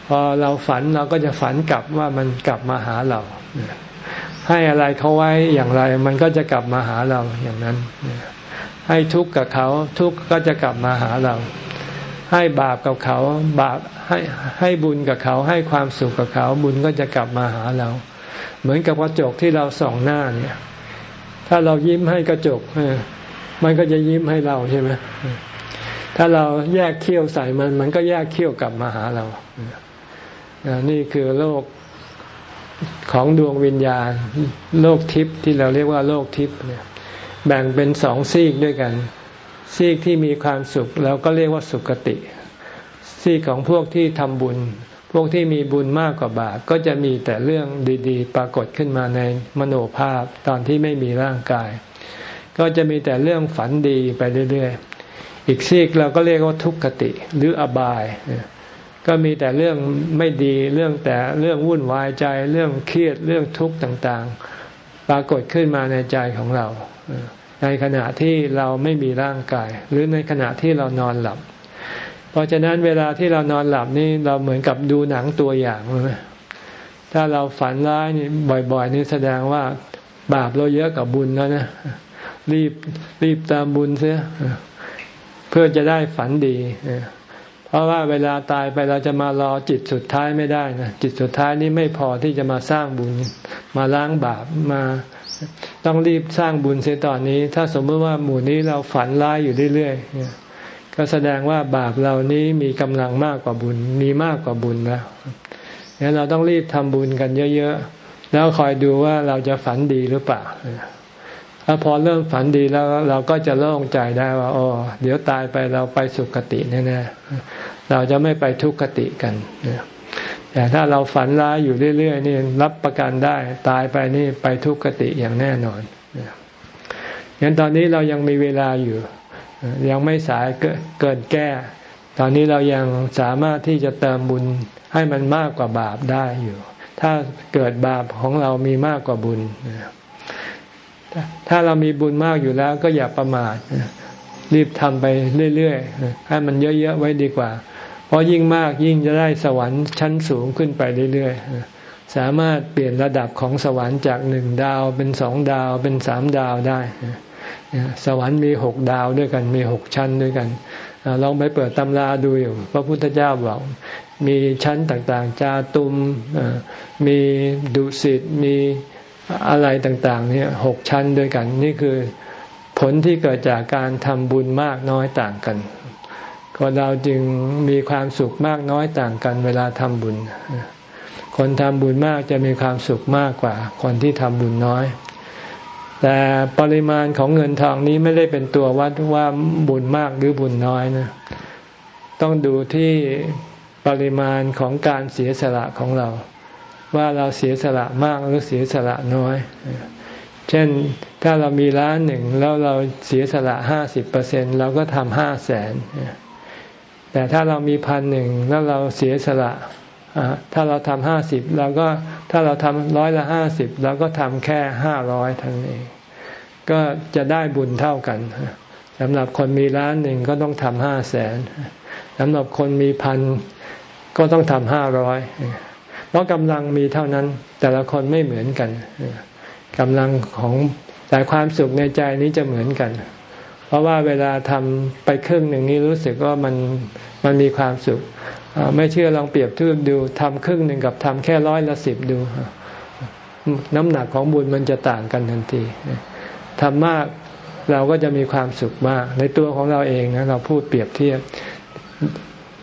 พอเราฝันเราก็จะฝันกลับว่ามันกลับมาหาเราให้อะไรเขาไว้อย่างไร มันก็จะกลับมาหาเราอย่างนั้นให้ทุกข์กับเขาทุกข์ก็จะกลับมาหาเรา ให้บาปกับเขาบาปให้ให้บุญกับเขาให้ความสุขกับเขา บุญก็จะกลับมาหาเรา เหมือนกับกระจกที่เราส่องหน้าเนี่ย ถ้าเรายิ้มให้กระจกมันก็จะยิ้มให้เราใช่ไหมถ้าเราแยกเขี้ยวใส่มัน มันก็แยกเขี้ยวกลับมาหาเรานี่คือโลกของดวงวิญญาณ โลกทิพย์ที่เราเรียกว่าโลกทิพย์เนี่ย แบ่งเป็นสองซีกด้วยกัน ซีกที่มีความสุขเราก็เรียกว่าสุคติ ซีกของพวกที่ทำบุญ พวกที่มีบุญมากกว่าบาปก็จะมีแต่เรื่องดี ๆ ปรากฏขึ้นมาในมโนภาพตอนที่ไม่มีร่างกาย ก็จะมีแต่เรื่องฝันดีไปเรื่อยๆ อีกซีกเราก็เรียกว่าทุกขติหรืออบาย ก็มีแต่เรื่องไม่ดีเรื่องแต่เรื่องวุ่นวายใจเรื่องเครียดเรื่องทุกข์ต่างๆ ปรากฏขึ้นมาในใจของเรา ในขณะที่เราไม่มีร่างกาย หรือในขณะที่เรานอนหลับ เพราะฉะนั้นเวลาที่เรานอนหลับนี่เราเหมือนกับดูหนังตัวอย่างเลยถ้าเราฝันร้ายนี่บ่อย ๆ นี่แสดงว่าบาปเราเยอะกับบุญแล้วนะรีบรีบตามบุญเสียเพื่อจะได้ฝันดีเพราะว่าเวลาตายไปเราจะมารอจิตสุดท้ายไม่ได้นะจิตสุดท้ายนี้ไม่พอที่จะมาสร้างบุญ มาล้างบาปมา ต้องรีบสร้างบุญเสียตอนนี้ ถ้าสมมติว่าหมู่นี้เราฝันร้ายอยู่เรื่อยๆก็แสดงว่าบาปเรานี้มีกำลังมากกว่าบุญ มีมากกว่าบุญแล้วงั้นเราต้องรีบทำบุญกันเยอะๆ แล้วคอยดูว่าเราจะฝันดีหรือเปล่าถ้าพอเริ่มฝันดีแล้วเราก็จะโล่งใจได้ว่าอ๋อเดี๋ยวตายไปเราไปสุคติแน่ๆเราจะไม่ไปทุกขติกัน แต่ถ้าเราฝันร้ายอยู่เรื่อยๆนี่รับประกันได้ ตายไปนี่ไปทุกขติอย่างแน่นอนงั้นตอนนี้เรายังมีเวลาอยู่ ยังไม่สายเกินแก้ ตอนนี้เรายังสามารถที่จะเติมบุญให้มันมากกว่าบาปได้อยู่ ถ้าเกิดบาปของเรามีมากกว่าบุญถ้าเรามีบุญมากอยู่แล้วก็อย่าประมาทรีบทำไปเรื่อยๆให้มันเยอะๆไว้ดีกว่า เพราะยิ่งมากยิ่งจะได้สวรรค์ชั้นสูงขึ้นไปเรื่อยๆ สามารถเปลี่ยนระดับของสวรรค์จากหนึ่งดาวเป็นสองดาวเป็นสามดาวได้ สวรรค์มีหกดาวด้วยกันมีหกชั้นด้วยกันลองไปเปิดตำราดูอยู่พระพุทธเจ้าบอกมีชั้นต่างๆ จาตุมมีดุสิตมีอะไรต่างๆเนี่ยหกชั้นด้วยกัน นี่คือผลที่เกิดจากการทำบุญมากน้อยต่างกัน คนเราจึงมีความสุขมากน้อยต่างกันเวลาทำบุญ คนทำบุญมากจะมีความสุขมากกว่า คนที่ทำบุญน้อย แต่ปริมาณของเงินทองนี้ไม่ได้เป็นตัววัดว่าบุญมากหรือบุญน้อยนะ ต้องดูที่ปริมาณของการเสียสละของเรา ว่าเราเสียสละมากหรือเสียสละน้อย เช่นถ้าเรามีล้านหนึ่งแล้วเราเสียสละห้าสิบเปอร์เซ็นเราก็ทำห้าแสน แต่ถ้าเรามีพันหนึ่งแล้วเราเสียสละถ้าเราทำห้าสิบเราก็ถ้าเราทำร้อยละห้าสิบเราก็ทำแค่ห้าร้อยทั้งเอง ก็จะได้บุญเท่ากันสำหรับคนมีล้านหนึ่งก็ต้องทำห้าแสนสำหรับคนมีพันก็ต้องทำห้าร้อยเพราะกำลังมีเท่านั้น แต่ละคนไม่เหมือนกันกำลังของแต่ความสุขในใจนี้จะเหมือนกัน เพราะว่าเวลาทำไปครึ่งหนึ่งนี้รู้สึกว่ามันมันมีความสุข ไม่เชื่อลองเปรียบเทียบดูทำครึ่งหนึ่งกับทำแค่ร้อยละสิบดู น้ำหนักของบุญมันจะต่างกันทันทีทำมากเราก็จะมีความสุขมาก ในตัวของเราเองนะเราพูดเปรียบเทียบ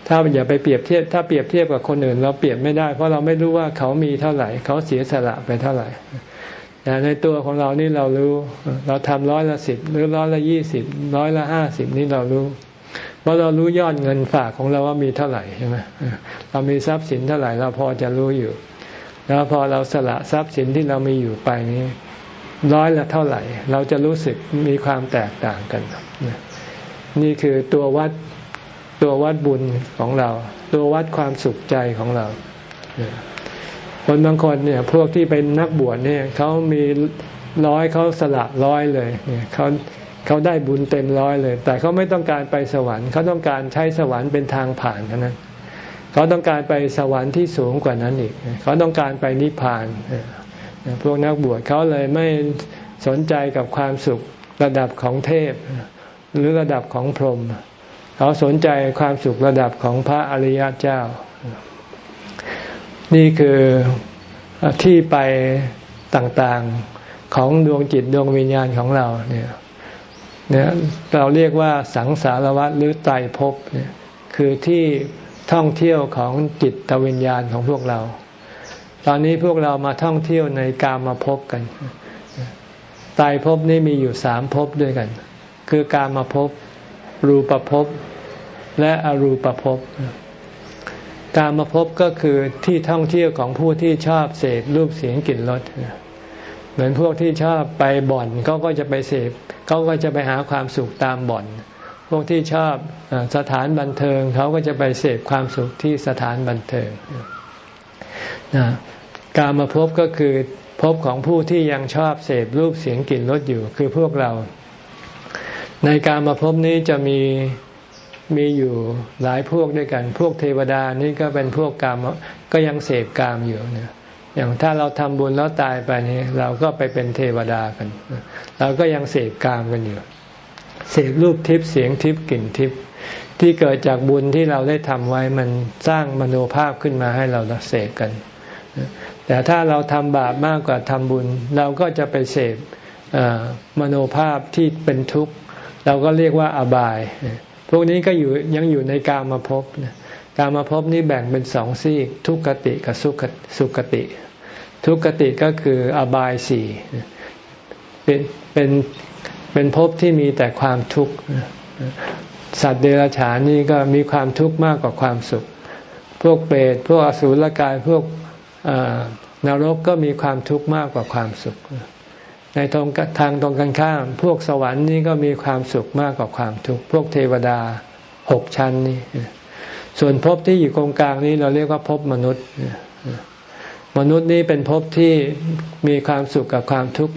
ถ้าอย่าไปเปรียบเทียบ ถ้าเปรียบเทียบกับคนอื่น เราเปรียบไม่ได้ เพราะเราไม่รู้ว่าเขามีเท่าไหร่ เขาเสียสละไปเท่าไหร่ แต่ในตัวของเรานี่เรารู้ เราทำร้อยละสิบหรือร้อยละยี่สิบร้อยละห้าสิบนี่เรารู้ เพราะเรารู้ยอดเงินฝากของเราว่ามีเท่าไหร่ใช่ไหมเรามีทรัพย์สินเท่าไหร่เราพอจะรู้อยู่ แล้วพอเราสละทรัพย์สินที่เรามีอยู่ไปนี้ร้อยละเท่าไหร่ เราจะรู้สึกมีความแตกต่างกัน นี่คือตัววัดตัววัดบุญของเรา ตัววัดความสุขใจของเรา คนบางคนเนี่ยพวกที่เป็นนักบวชเนี่ยเขามีร้อยเขาสละร้อยเลยเนี่ยเขาเขาได้บุญเต็มร้อยเลย แต่เขาไม่ต้องการไปสวรรค์เขาต้องการใช้สวรรค์เป็นทางผ่านเท่านั้นเขาต้องการไปสวรรค์ที่สูงกว่านั้นอีก เขาต้องการไปนิพพาน พวกนักบวชเขาเลยไม่สนใจกับความสุขระดับของเทพ หรือระดับของพรหมเขาสนใจความสุขระดับของพระอริยเจ้า นี่คือที่ไปต่างๆของดวงจิตดวงวิญญาณของเราเนี่ยเนี่ยเราเรียกว่าสังสารวัฏหรือไตรภพเนี่ยคือที่ท่องเที่ยวของจิตวิญญาณของพวกเรา ตอนนี้พวกเรามาท่องเที่ยวในกามาพบกันไตรภพนี้มีอยู่สามภพด้วยกัน คือกามาภพรูปภพและอรูปภพ การมาพบก็คือที่ท่องเที่ยวของผู้ที่ชอบเสพรูปเสียงกลิ่นรสเหมือนพวกที่ชอบไปบ่อนเขาก็จะไปเสพเขาก็จะไปหาความสุขตามบ่อน พวกที่ชอบสถานบันเทิงเขาก็จะไปเสพความสุขที่สถานบันเทิงการมาพบก็คือพบของผู้ที่ยังชอบเสพรูปเสียงกลิ่นรสอยู่คือพวกเรา ในการมาพบนี้จะมี มีอยู่หลายพวกด้วยกัน พวกเทวดานี่ก็เป็นพวกกามก็ยังเสพกามอยู่เนี่ยอย่างถ้าเราทำบุญแล้วตายไปนี่เราก็ไปเป็นเทวดากัน เราก็ยังเสพกามกันอยู่เสพรูปทิพย์เสียงทิพย์กลิ่นทิพย์ที่เกิดจากบุญที่เราได้ทำไว้มันสร้างมโนภาพขึ้นมาให้เราเสพกัน แต่ถ้าเราทำบาปมากกว่าทำบุญ เราก็จะไปเสพมโนภาพที่เป็นทุกข์ เราก็เรียกว่าอบาย พวกนี้ก็อยู่ยังอยู่ในกามาภพกามาภพนี้แบ่งเป็นสองซีก ทุกขติกับสุขสุขติ ทุกขติก็คืออบายสี่เป็นเป็นเป็นภพที่มีแต่ความทุกข์สัตว์เดรัจฉานนี่ก็มีความทุกข์มากกว่าความสุขพพวกเปรตพวกอสุรกายพวกนรกก็มีความทุกข์มากกว่าความสุข ในทางทางตรงกันข้าม พวกสวรรค์นี่ก็มีความสุขมากกว่าความทุกข์พวกเทวดาหกชั้นนี่ส่วนภพที่อยู่ตรงกลางนี้เราเรียกว่าภพมนุษย์ มนุษย์นี้เป็นภพที่มีความสุขกับความทุกข์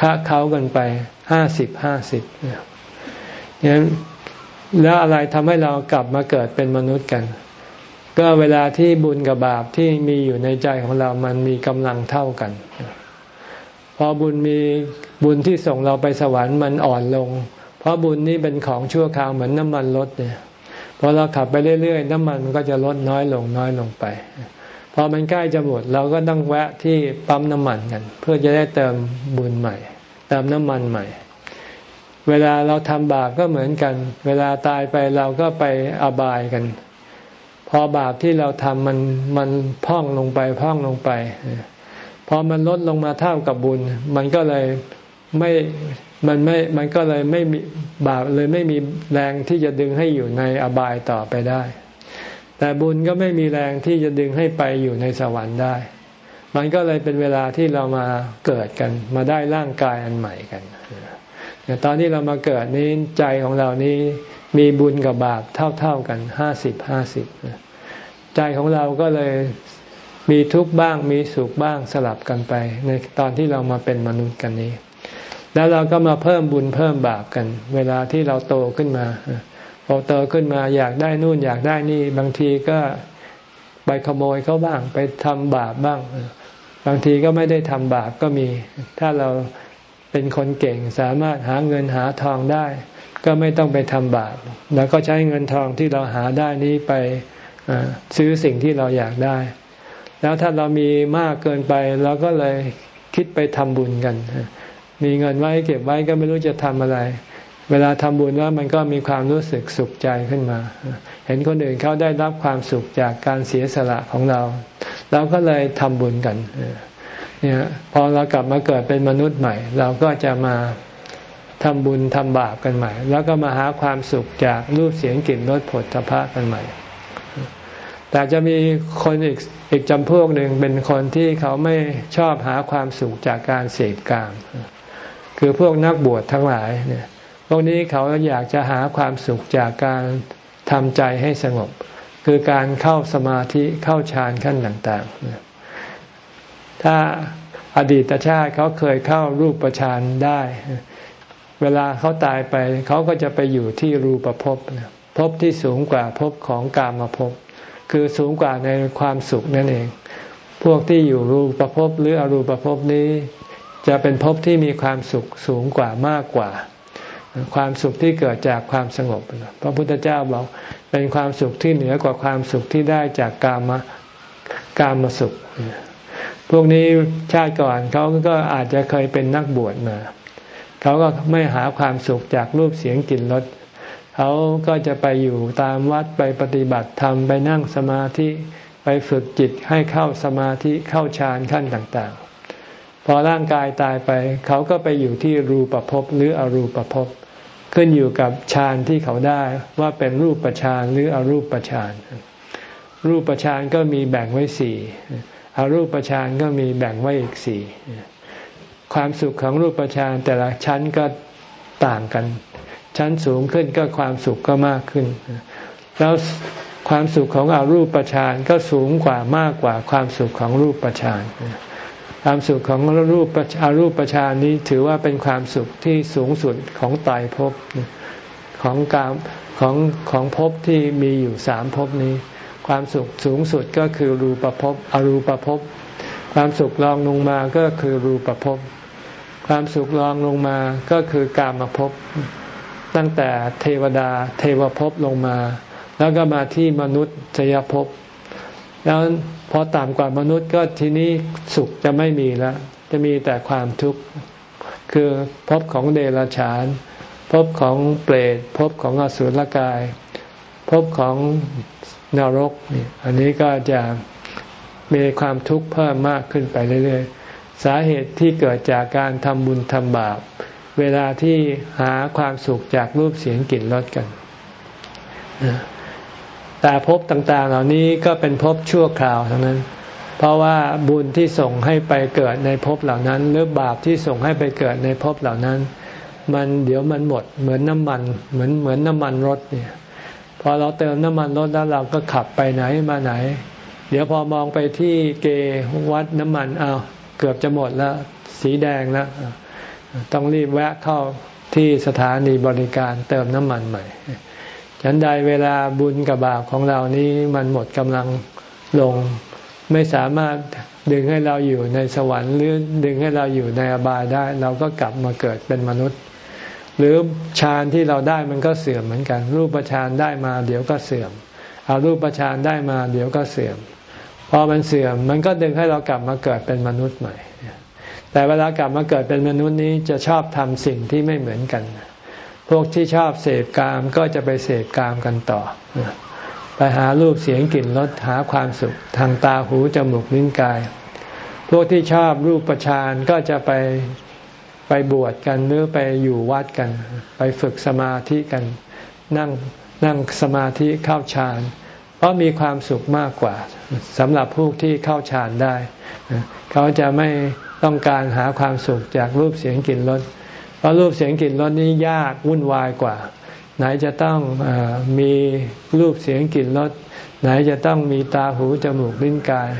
ค้าเขากันไปห้าสิบห้าสิบเนี่ยแล้วอะไรทำให้เรากลับมาเกิดเป็นมนุษย์กัน ก็เวลาที่บุญกับบาปที่มีอยู่ในใจของเรามันมีกำลังเท่ากัน พอบุญมีบุญที่ส่งเราไปสวรรค์มันอ่อนลง เพราะบุญนี้เป็นของชั่วคราวเหมือนน้ำมันลดเนี่ยพอเราขับไปเรื่อยๆ น้ำมันมันก็จะลดน้อยลงน้อยลงไป พอมันใกล้จะหมดเราก็ต้องแวะที่ปั๊มน้ำมันกัน เพื่อจะได้เติมบุญใหม่เติมน้ำมันใหม่ เวลาเราทำบาปก็เหมือนกัน เวลาตายไปเราก็ไปอบายกัน พอบาปที่เราทำมันมันพ่องลงไปพ่องลงไป พอมันลดลงมาเท่ากับบุญ มันก็เลยไม่มันไม่มันก็เลยไม่มีบาปเลยไม่มีแรงที่จะดึงให้อยู่ในอบายต่อไปได้ แต่บุญก็ไม่มีแรงที่จะดึงให้ไปอยู่ในสวรรค์ได้ มันก็เลยเป็นเวลาที่เรามาเกิดกัน มาได้ร่างกายอันใหม่กันตอนที่เรามาเกิดนี้ใจของเรานี้มีบุญกับบาปเท่าๆกันห้าสิบห้าสิบใจของเราก็เลย มีทุกข์บ้างมีสุขบ้างสลับกันไป ในตอนที่เรามาเป็นมนุษย์กันนี้ แล้วเราก็มาเพิ่มบุญเพิ่มบาปกัน เวลาที่เราโตขึ้นมาพอโตขึ้นมาอยากได้นู่นอยากได้นี่ บางทีก็ไปขโมยเขาบ้าง ไปทำบาปบ้าง บางทีก็ไม่ได้ทำบาปก็มี ถ้าเราเป็นคนเก่งสามารถหาเงินหาทองได้ ก็ไม่ต้องไปทำบาปแล้วก็ใช้เงินทองที่เราหาได้นี้ไปซื้อสิ่งที่เราอยากได้ แล้วถ้าเรามีมากเกินไปเราก็เลยคิดไปทำบุญกัน มีเงินไว้เก็บไว้ก็ไม่รู้จะทำอะไร เวลาทำบุญแล้วมันก็มีความรู้สึกสุขใจขึ้นมา เห็นคนอื่นเขาได้รับความสุขจากการเสียสละของเรา เราก็เลยทำบุญกันเนี่ยพอเรากลับมาเกิดเป็นมนุษย์ใหม่ เราก็จะมาทำบุญทำบาปกันใหม่ แล้วก็มาหาความสุขจากรูปเสียงกลิ่นรสผลทพะกันใหม่ แต่จะมีคนอีกอีกจำพวกหนึ่งเป็นคนที่เขาไม่ชอบหาความสุขจากการเสพกาม คือพวกนักบวชทั้งหลายเนี่ยพวกนี้เขาอยากจะหาความสุขจากการทำใจให้สงบ คือการเข้าสมาธิเข้าฌานขั้นต่างๆ ถ้าอดีตชาติเขาเคยเข้ารูปประชานได้ เวลาเขาตายไปเขาก็จะไปอยู่ที่รูปภพภพที่สูงกว่าภพของกามภพ คือสูงกว่าในความสุขนั่นเอง พวกที่อยู่รูปภพหรืออรูปภพนี้ จะเป็นภพที่มีความสุขสูงกว่ามากกว่า ความสุขที่เกิดจากความสงบพระพุทธเจ้าบอกเป็นความสุขที่เหนือกว่าความสุขที่ได้จากกามกามสุข พวกนี้ชาติก่อนเขาก็อาจจะเคยเป็นนักบวชมาเขาก็ไม่หาความสุขจากรูปเสียงกลิ่นรสเเขาก็จะไปอยู่ตามวัดไปปฏิบัติธรรมไปนั่งสมาธิไปฝึกจิตให้เข้าสมาธิเข้าฌานขั้นต่างๆ พอร่างกายตายไปเขาก็ไปอยู่ที่รูปภพหรืออรูปภพขึ้นอยู่กับฌานที่เขาได้ว่าเป็นรูปฌานหรืออรูปฌานรูปฌานก็มีแบ่งไว้สี่อรูปฌานก็มีแบ่งไว้อีกสี่ความสุขของรูปฌานแต่ละชั้นก็ต่างกัน ชั้นสูงขึ้นก็ความสุขก็มากขึ้น แล้วความสุขของอรูปฌานก็สูงกว่ามากกว่าความสุขของรูปฌานความสุขของรูปอรูปฌานนี้ถือว่าเป็นความสุขที่สูงสุดของตายภพของกามของของภพที่มีอยู่สามภพนี้ ความสุขสูงสุดก็คือรูปภพอรูปภพความสุขรองลงมาก็คือรูปภพความสุขรองลงมาก็คือกามภพ ตั้งแต่เทวดาเทวภพลงมา แล้วก็มาที่มนุษย์จยภพแล้วพอต่ำกว่ามนุษย์ก็ทีนี้สุขจะไม่มีแล้ว จะมีแต่ความทุกข์คือภพของเดรัจฉานภพของเปรตภพของอสุรกายภพของนรกนี่อันนี้ก็จะมีความทุกข์เพิ่มมากขึ้นไปเรื่อยๆ สาเหตุที่เกิดจากการทำบุญทำบาป เวลาที่หาความสุขจากรูปเสียงกลิ่นรสกัน แต่ภพต่างๆ เหล่านี้ก็เป็นภพชั่วคราวทั้งนั้น เพราะว่าบุญที่ส่งให้ไปเกิดในภพเหล่านั้น หรือบาปที่ส่งให้ไปเกิดในภพเหล่านั้น มันเดี๋ยวมันหมดเหมือนน้ำมัน เหมือนเหมือนน้ำมันรถเนี่ยพอเราเติมน้ำมันรถแล้วเราก็ขับไปไหนมาไหน เดี๋ยวพอมองไปที่เกวัดน้ำมันเอาเกือบจะหมดแล้ว สีแดงแล้ว ต้องรีบแวะเข้าที่สถานีบริการเติมน้ำมันใหม่ ฉันใดเวลาบุญกับบาปของเรานี้มันหมดกำลังลง ไม่สามารถดึงให้เราอยู่ในสวรรค์หรือดึงให้เราอยู่ในอบายได้ เราก็กลับมาเกิดเป็นมนุษย์ หรือฌานที่เราได้มันก็เสื่อมเหมือนกัน รูปฌานได้มาเดี๋ยวก็เสื่อมเอารูปฌานได้มาเดี๋ยวก็เสื่อม พอมันเสื่อมมันก็ดึงให้เรากลับมาเกิดเป็นมนุษย์ใหม่ แต่เวลากลับมาเกิดเป็นมนุษย์นี้จะชอบทำสิ่งที่ไม่เหมือนกัน พวกที่ชอบเสพกามก็จะไปเสพกามกันต่อ ไปหารูปเสียงกลิ่นรสหาความสุข ทางตาหูจมูกลิ้นกาย พวกที่ชอบรูปประชานก็จะไปไปบวชกันหรือไปอยู่วัดกัน ไปฝึกสมาธิกันนั่งนั่งสมาธิเข้าฌานเพราะมีความสุขมากกว่าสำหรับผู้ที่เข้าฌานได้ เขาจะไม่ ต้องการหาความสุขจากรูปเสียงกลิ่นรสเพราะรูปเสียงกลิ่นรสนี้ยากวุ่นวายกว่า ไหนจะต้องอมีรูปเสียงกลิ่นรสไหนจะต้องมีตาหูจมูกลิ้นกาย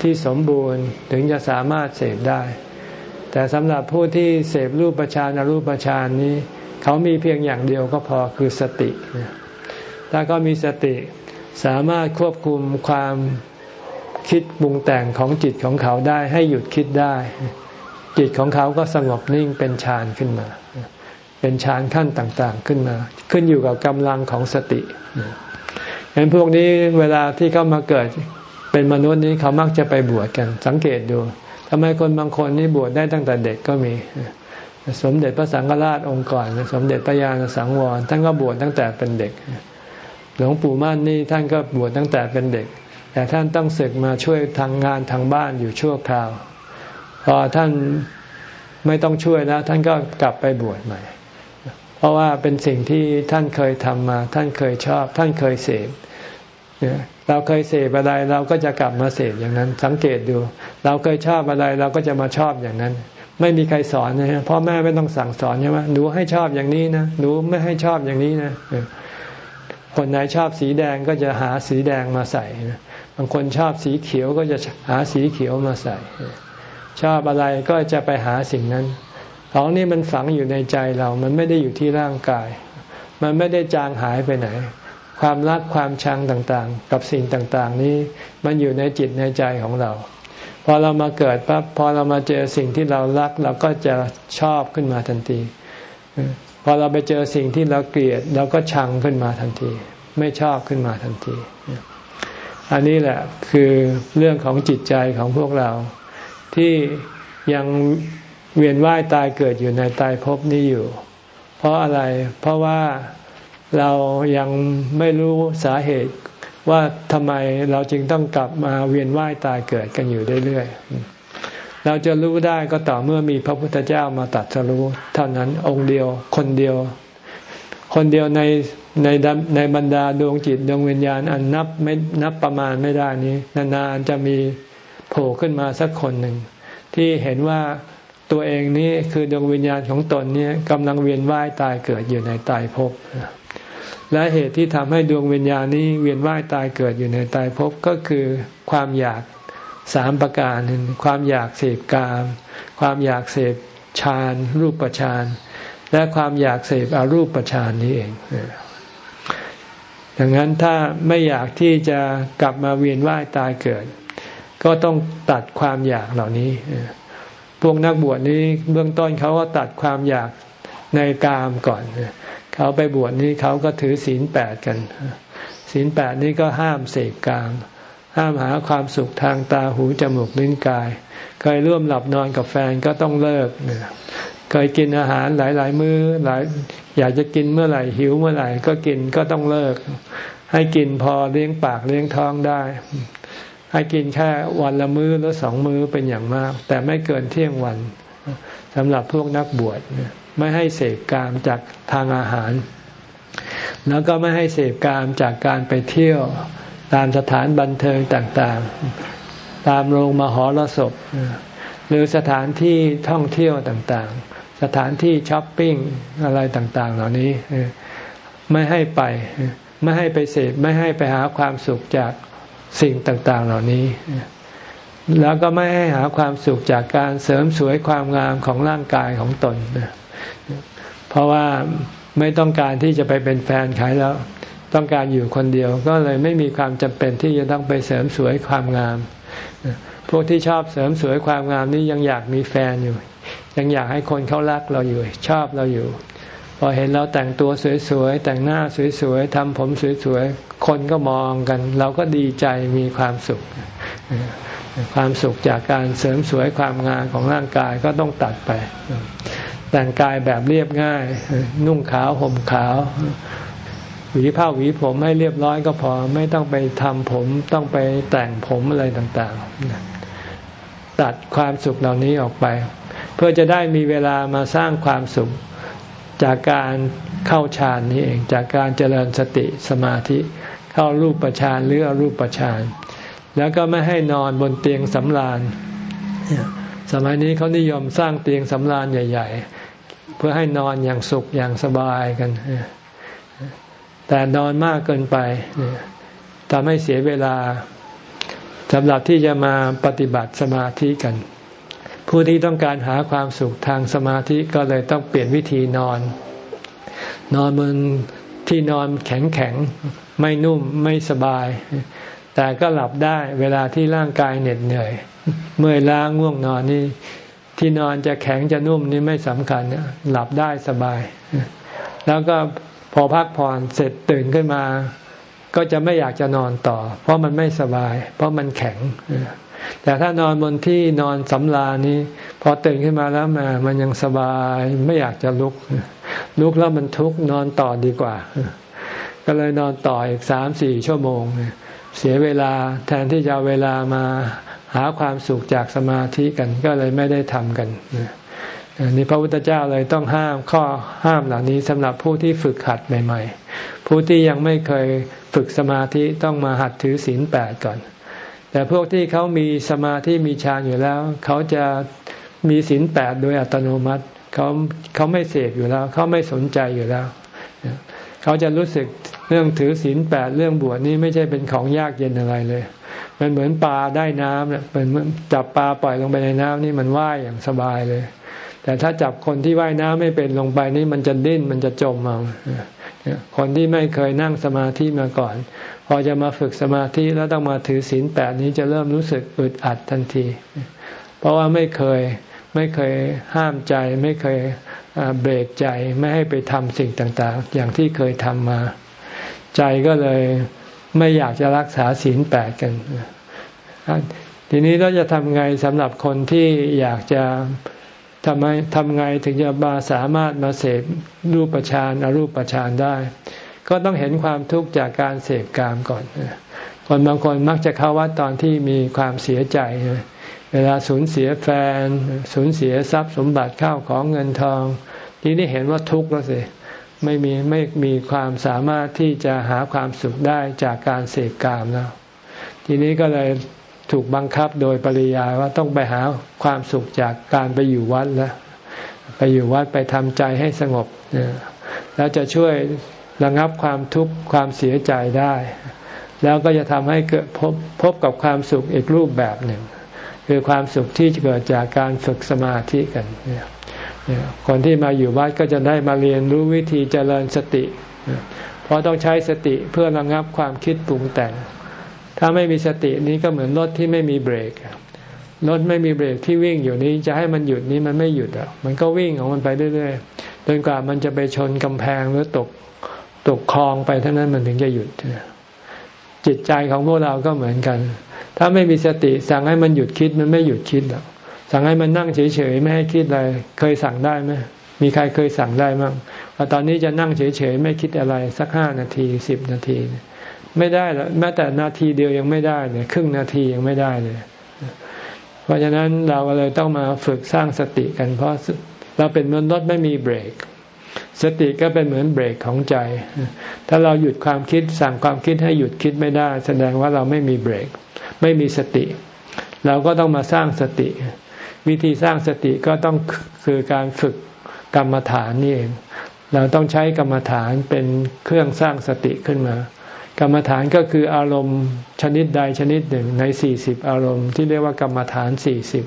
ที่สมบูรณ์ถึงจะสามารถเสพได้ แต่สำหรับผู้ที่เสพรูปประชานรูปประชานนี้ เขามีเพียงอย่างเดียวก็พอคือสติ ถ้าก็มีสติสามารถควบคุมความ คิดบุงแต่งของจิตของเขาได้ให้หยุดคิดได้ จิตของเขาก็สงบนิ่งเป็นฌานขึ้นมา เป็นฌานขั้นต่างๆขึ้นมา ขึ้นอยู่กับกำลังของสติเห็นพวกนี้เวลาที่เขามาเกิดเป็นมนุษย์นี้เขามักจะไปบวชกัน สังเกตดูทำไมคนบางคนนี่บวชได้ตั้งแต่เด็กก็มี สมเด็จพระสังฆราชองค์ก่อน สมเด็จพระญาณสังวรท่านก็บวชตั้งแต่เป็นเด็ก หลวงปู่มั่นนี่ท่านก็บวชตั้งแต่เป็นเด็ก แต่ท่านต้องศึกมาช่วยทางงานทางบ้านอยู่ชั่วคราว พอท่านไม่ต้องช่วยแล้วท่านก็กลับไปบวชใหม่ เพราะว่าเป็นสิ่งที่ท่านเคยทำมา ท่านเคยชอบ ท่านเคยเสพเราเคยเสพอะไรเราก็จะกลับมาเสพอย่างนั้น สังเกตดู เราเคยชอบอะไรเราก็จะมาชอบอย่างนั้น ไม่มีใครสอนนะพ่อแม่ไม่ต้องสั่งสอนใช่ไหมหนูให้ชอบอย่างนี้นะหนูไม่ให้ชอบอย่างนี้นะคนไหนชอบสีแดงก็จะหาสีแดงมาใส่นะางคนชอบสีเขียวก็จะหาสีเขียวมาใส่ ชอบอะไรก็จะไปหาสิ่งนั้นของนี้มันฝังอยู่ในใจเรา มันไม่ได้อยู่ที่ร่างกาย มันไม่ได้จางหายไปไหน ความรักความชังต่างๆ กับสิ่งต่างๆ นี้มันอยู่ในจิตในใจของเรา พอเรามาเกิดปั๊บพอเรามาเจอสิ่งที่เรารักเราก็จะชอบขึ้นมาทันที พอเราไปเจอสิ่งที่เราเกลียดเราก็ชังขึ้นมาทันที ไม่ชอบขึ้นมาทันที อันนี้แหละคือเรื่องของจิตใจของพวกเรา ที่ยังเวียนว่ายตายเกิดอยู่ในตายภพนี้อยู่ เพราะอะไรเพราะว่าเรายังไม่รู้สาเหตุว่าทำไมเราจึงต้องกลับมาเวียนว่ายตายเกิดกันอยู่เรื่อยๆ เราจะรู้ได้ก็ต่อเมื่อมีพระพุทธเจ้ามาตัดสรู้เท่านั้นองค์เดียวคนเดียว คนเดียวใน ในในบรรดาดวงจิตดวงวิญญาณอันนับไม่นับประมาณไม่ได้นี้ นานๆจะมีโผล่ขึ้นมาสักคนหนึ่ง ที่เห็นว่าตัวเองนี้คือดวงวิญญาณของตนนี้กำลังเวียนว่ายตายเกิดอยู่ในตายภพและเหตุที่ทำให้ดวงวิญญาณนี้เวียนว่ายตายเกิดอยู่ในตายภพก็คือความอยากสามประการความอยากเสพกาม ความอยากเสพฌานรูปฌานและความอยากเสพอรูปฌานนี้เอง ดังนั้นถ้าไม่อยากที่จะกลับมาเวียนว่ายตายเกิด ก็ต้องตัดความอยากเหล่านี้ พวกนักบวชนี้เบื้องต้นเขาก็ตัดความอยากในกามก่อน เขาไปบวชนี้เขาก็ถือศีลแปดกัน ศีลแปดนี้ก็ห้ามเสพกาม ห้ามหาความสุขทางตาหูจมูกลิ้นกาย เคยร่วมหลับนอนกับแฟนก็ต้องเลิก เคยกินอาหารหลาย ๆ มือ้อหลายอยากจะกินเมื่อไหร่หิวเมื่อไหร่ก็กินก็ต้องเลิก ให้กินพอเลี้ยงปากเลี้ยงท้องได้ ให้กินแค่วันละมื้อหรือสองมื้อเป็นอย่างมาก แต่ไม่เกินเที่ยงวันสำหรับพวกนักบวชไม่ให้เสกกามจากทางอาหาร แล้วก็ไม่ให้เสพกามจากการไปเที่ยวตามสถานบันเทิงต่างๆ ตามโรงมหรสพหรือสถานที่ท่องเที่ยวต่างๆ สถานที่ช้อปปิ้งอะไรต่างๆ เหล่านี้ไม่ให้ไป ไม่ให้ไปเสพไม่ให้ไปหาความสุขจากสิ่งต่างๆ เหล่านี้ แล้วก็ไม่ให้หาความสุขจากการเสริมสวยความงามของร่างกายของตนเพราะว่าไม่ต้องการที่จะไปเป็นแฟนใครแล้ว ต้องการอยู่คนเดียวก็เลยไม่มีความจำเป็นที่จะต้องไปเสริมสวยความงาม พวกที่ชอบเสริมสวยความงามนี่ยังอยากมีแฟนอยู่ ยังอยากให้คนเขารักเราอยู่ ชอบเราอยู่ พอเห็นเราแต่งตัวสวยๆแต่งหน้าสวยๆทำผมสวยๆคนก็มองกัน เราก็ดีใจมีความสุข ความสุขจากการเสริมสวยความงามของร่างกายก็ต้องตัดไป แต่งกายแบบเรียบง่าย นุ่งขาวห่มขาวหวีผ้าหวีผมให้เรียบร้อยก็พอไม่ต้องไปทำผมต้องไปแต่งผมอะไรต่างๆ ตัดความสุขเหล่านี้ออกไป พื่อจะได้มีเวลามาสร้างความสุข จากการเข้าฌานนี้เอง จากการเจริญสติสมาธิ เข้ารูปฌานหรืออรูปฌานแล้วก็ไม่ให้นอนบนเตียงสำราญ สมัยนี้เขานิยมสร้างเตียงสำราญใหญ่ ๆ เพื่อให้นอนอย่างสุขอย่างสบายกัน แต่นอนมากเกินไปทำให้เสียเวลาสำหรับที่จะมาปฏิบัติสมาธิกัน ผู้ที่ต้องการหาความสุขทางสมาธิก็เลยต้องเปลี่ยนวิธีนอน นอนบนที่นอนแข็งแข็งไม่นุ่มไม่สบาย แต่ก็หลับได้เวลาที่ร่างกายเหน็ดเหนื่อย เมื่อยล้าง่วงนอนนี่ที่นอนจะแข็งจะนุ่มนี่ไม่สำคัญหลับได้สบาย แล้วก็พอพักผ่อนเสร็จตื่นขึ้นมา ก็จะไม่อยากจะนอนต่อ เพราะมันไม่สบาย เพราะมันแข็ง แต่ถ้านอนบนที่นอนสำรานี้ พอตื่นขึ้นมาแล้วมามันยังสบายไม่อยากจะลุก ลุกแล้วมันทุกข์นอนต่อดีกว่า ก็เลยนอนต่ออีกสามสี่ชั่วโมง เสียเวลาแทนที่จะเเวลามาหาความสุขจากสมาธิกันก็เลยไม่ได้ทำกันนี่พระพุทธเจ้าเลยต้องห้ามข้อห้ามเหล่านี้สำหรับผู้ที่ฝึกหัดใหม่ ๆ ผู้ที่ยังไม่เคยฝึกสมาธิต้องมาหัดถือศีลแปดก่อน แต่พวกที่เขามีสมาธิมีฌานอยู่แล้ว เขาจะมีศีลแปดโดยอัตโนมัติเขาเขาไม่เสพอยู่แล้ว เขาไม่สนใจอยู่แล้ว เขาจะรู้สึกเรื่องถือศีลแปดเรื่องบวชนี้ไม่ใช่เป็นของยากเย็นอะไรเลย มันเหมือนปลาได้น้ำเนี่ยเป็นจับปลาปล่อยลงไปในน้ำนี่มันว่ายอย่างสบายเลย แต่ถ้าจับคนที่ว่ายน้ำไม่เป็นลงไปนี่มันจะดิ้นมันจะจมเอาคนที่ไม่เคยนั่งสมาธิมาก่อน พอจะมาฝึกสมาธิแล้วต้องมาถือศีลแปดนี้จะเริ่มรู้สึกอึดอัดทันที เพราะว่าไม่เคยไม่เคยห้ามใจ ไม่เคยเบรกใจไม่ให้ไปทำสิ่งต่าง ๆ อย่างที่เคยทำมา ใจก็เลยไม่อยากจะรักษาศีลแปดกัน ทีนี้เราจะทำไงสำหรับคนที่อยากจะทำไมทำไงถึงจะมาสามารถมาเสพรูปฌานอรูปฌานได้ ก็ต้องเห็นความทุกข์จากการเสพกามก่อนคนบางคนมักจะเข้าวัดตอนที่มีความเสียใจ เวลาสูญเสียแฟน สูญเสียทรัพย์สมบัติข้าวของเงินทอง ทีนี้เห็นว่าทุกข์แล้วสิไม่มีไม่มีความสามารถที่จะหาความสุขได้จากการเสพกามแล้ว ทีนี้ก็เลยถูกบังคับโดยปริยายว่าต้องไปหาความสุขจากการไปอยู่วัดแล้วไปอยู่วัดไปทำใจให้สงบแล้วจะช่วย ระงับความทุกข์ความเสียใจได้ แล้วก็จะทำให้เกิดพบพบกับความสุขอีกรูปแบบหนึ่ง คือความสุขที่เกิดจากการฝึกสมาธิกันเนี่ยคนที่มาอยู่วัดก็จะได้มาเรียนรู้วิธีเจริญสติ เพราะต้องใช้สติเพื่อระงับความคิดปรุงแต่ง ถ้าไม่มีสตินี้ก็เหมือนรถที่ไม่มีเบรกรถไม่มีเบรกที่วิ่งอยู่นี้จะให้มันหยุดนี้มันไม่หยุดอะมันก็วิ่งของมันไปเรื่อยๆจนกว่ามันจะไปชนกำแพงหรือตก ตกคลองไปเท่านั้นมันถึงจะหยุด จิตใจของพวกเราก็เหมือนกัน ถ้าไม่มีสติสั่งให้มันหยุดคิดมันไม่หยุดคิดหรอกสั่งให้มันนั่งเฉยๆไม่ให้คิดอะไรเคยสั่งได้ไหมมีใครเคยสั่งได้มั้งว่าตอนนี้จะนั่งเฉยๆไม่คิดอะไรสักห้านาทีสิบนาที ไม่ได้แล้วแม้แต่นาทีเดียวยังไม่ได้เลยครึ่งนาทียังไม่ได้เลยเพราะฉะนั้นเราเลยต้องมาฝึกสร้างสติกันเพราะเราเป็นมนุษย์ไม่มีเบรก สติก็เป็นเหมือนเบรกของใจ ถ้าเราหยุดความคิดสั่งความคิดให้หยุดคิดไม่ได้ แสดงว่าเราไม่มีเบรก ไม่มีสติ เราก็ต้องมาสร้างสติ วิธีสร้างสติก็ต้องคือการฝึกกรรมฐานนี่เอง เราต้องใช้กรรมฐานเป็นเครื่องสร้างสติขึ้นมา กรรมฐานก็คืออารมณ์ชนิดใดชนิดหนึ่งในสี่สิบอารมณ์ที่เรียกว่ากรรมฐานสี่สิบ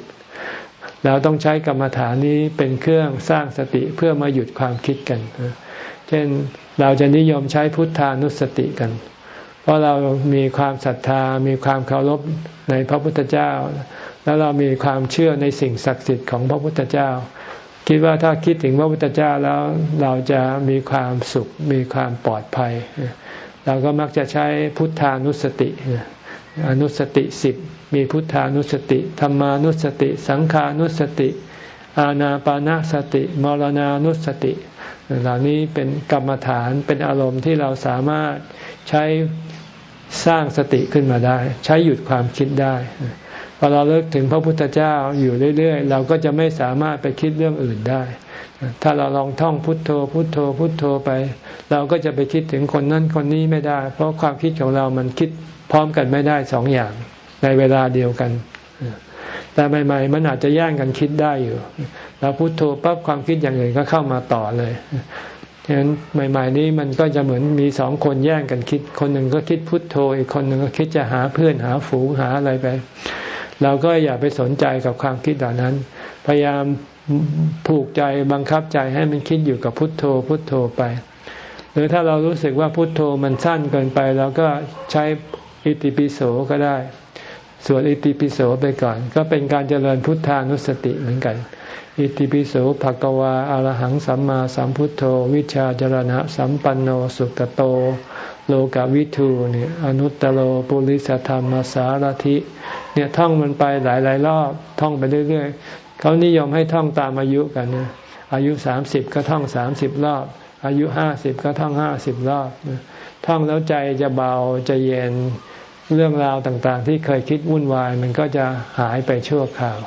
เราต้องใช้กรรมฐานนี้เป็นเครื่องสร้างสติเพื่อมาหยุดความคิดกัน เช่นเราจะนิยมใช้พุทธานุสติกัน เพราะเรามีความศรัทธา มีความเคารพในพระพุทธเจ้า แล้วเรามีความเชื่อในสิ่งศักดิ์สิทธิ์ของพระพุทธเจ้า คิดว่าถ้าคิดถึงพระพุทธเจ้าแล้วเราจะมีความสุข มีความปลอดภัย เราก็มักจะใช้พุทธานุสติอนุสติสิบ มีพุทธานุสติธรรมานุสติ สังขานุสติ อาณาปานาสติ มรณานุสติ เหล่านี้เป็นกรรมฐานเป็นอารมณ์ที่เราสามารถใช้สร้างสติขึ้นมาได้ ใช้หยุดความคิดได้พอเราเลิกถึงพระพุทธเจ้าอยู่เรื่อยๆ เราก็จะไม่สามารถไปคิดเรื่องอื่นได้ ถ้าเราลองท่องพุทโธ พุทโธ พุทโธไป เราก็จะไปคิดถึงคนนั้นคนนี้ไม่ได้ เพราะความคิดของเรามันคิดพร้อมกันไม่ได้สองอย่าง ในเวลาเดียวกัน แต่ใหม่ๆมันอาจจะแย่งกันคิดได้อยู่ เราพุโทโธปั๊บความคิดอย่างอื่นก็เข้ามาต่อเลยฉะนั้นใหม่ ๆ นี้มันก็จะเหมือนมีสองคนแย่งกันคิด คนหนึ่งก็คิดพุทโธ อีกคนหนึ่งก็คิดจะหาเพื่อนหาฝูงหาอะไรไป เราก็อย่าไปสนใจกับความคิดเหล่านั้น พยายามผูกใจบังคับใจให้มันคิดอยู่กับพุทโธ พุทโธไป หรือถ้าเรารู้สึกว่าพุทโธมันสั้นเกินไปเราก็ใช้อิติปิโสก็ได้ สวดอิติปิโสไปก่อน ก็เป็นการเจริญพุทธานุสติเหมือนกัน อิติปิโสภะกวาอารหังสัมมาสัมพุทโธ วิชาจรณะ สัมปันโนสุตโต โลกวิทูเนี่ยอนุตตโลปุริสธรรมสารถิเนี่ยท่องมันไปหลายๆรอบท่องไปเรื่อยๆเขานิยมให้ท่องตามอายุกันนะอายุสามสิบก็ท่องสามสิบรอบ อายุห้าสิบก็ท่องห้าสิบรอบท่องแล้วใจจะเบาจะเย็น เรื่องราวต่างๆ ที่เคยคิดวุ่นวาย มันก็จะหายไปชั่วคราว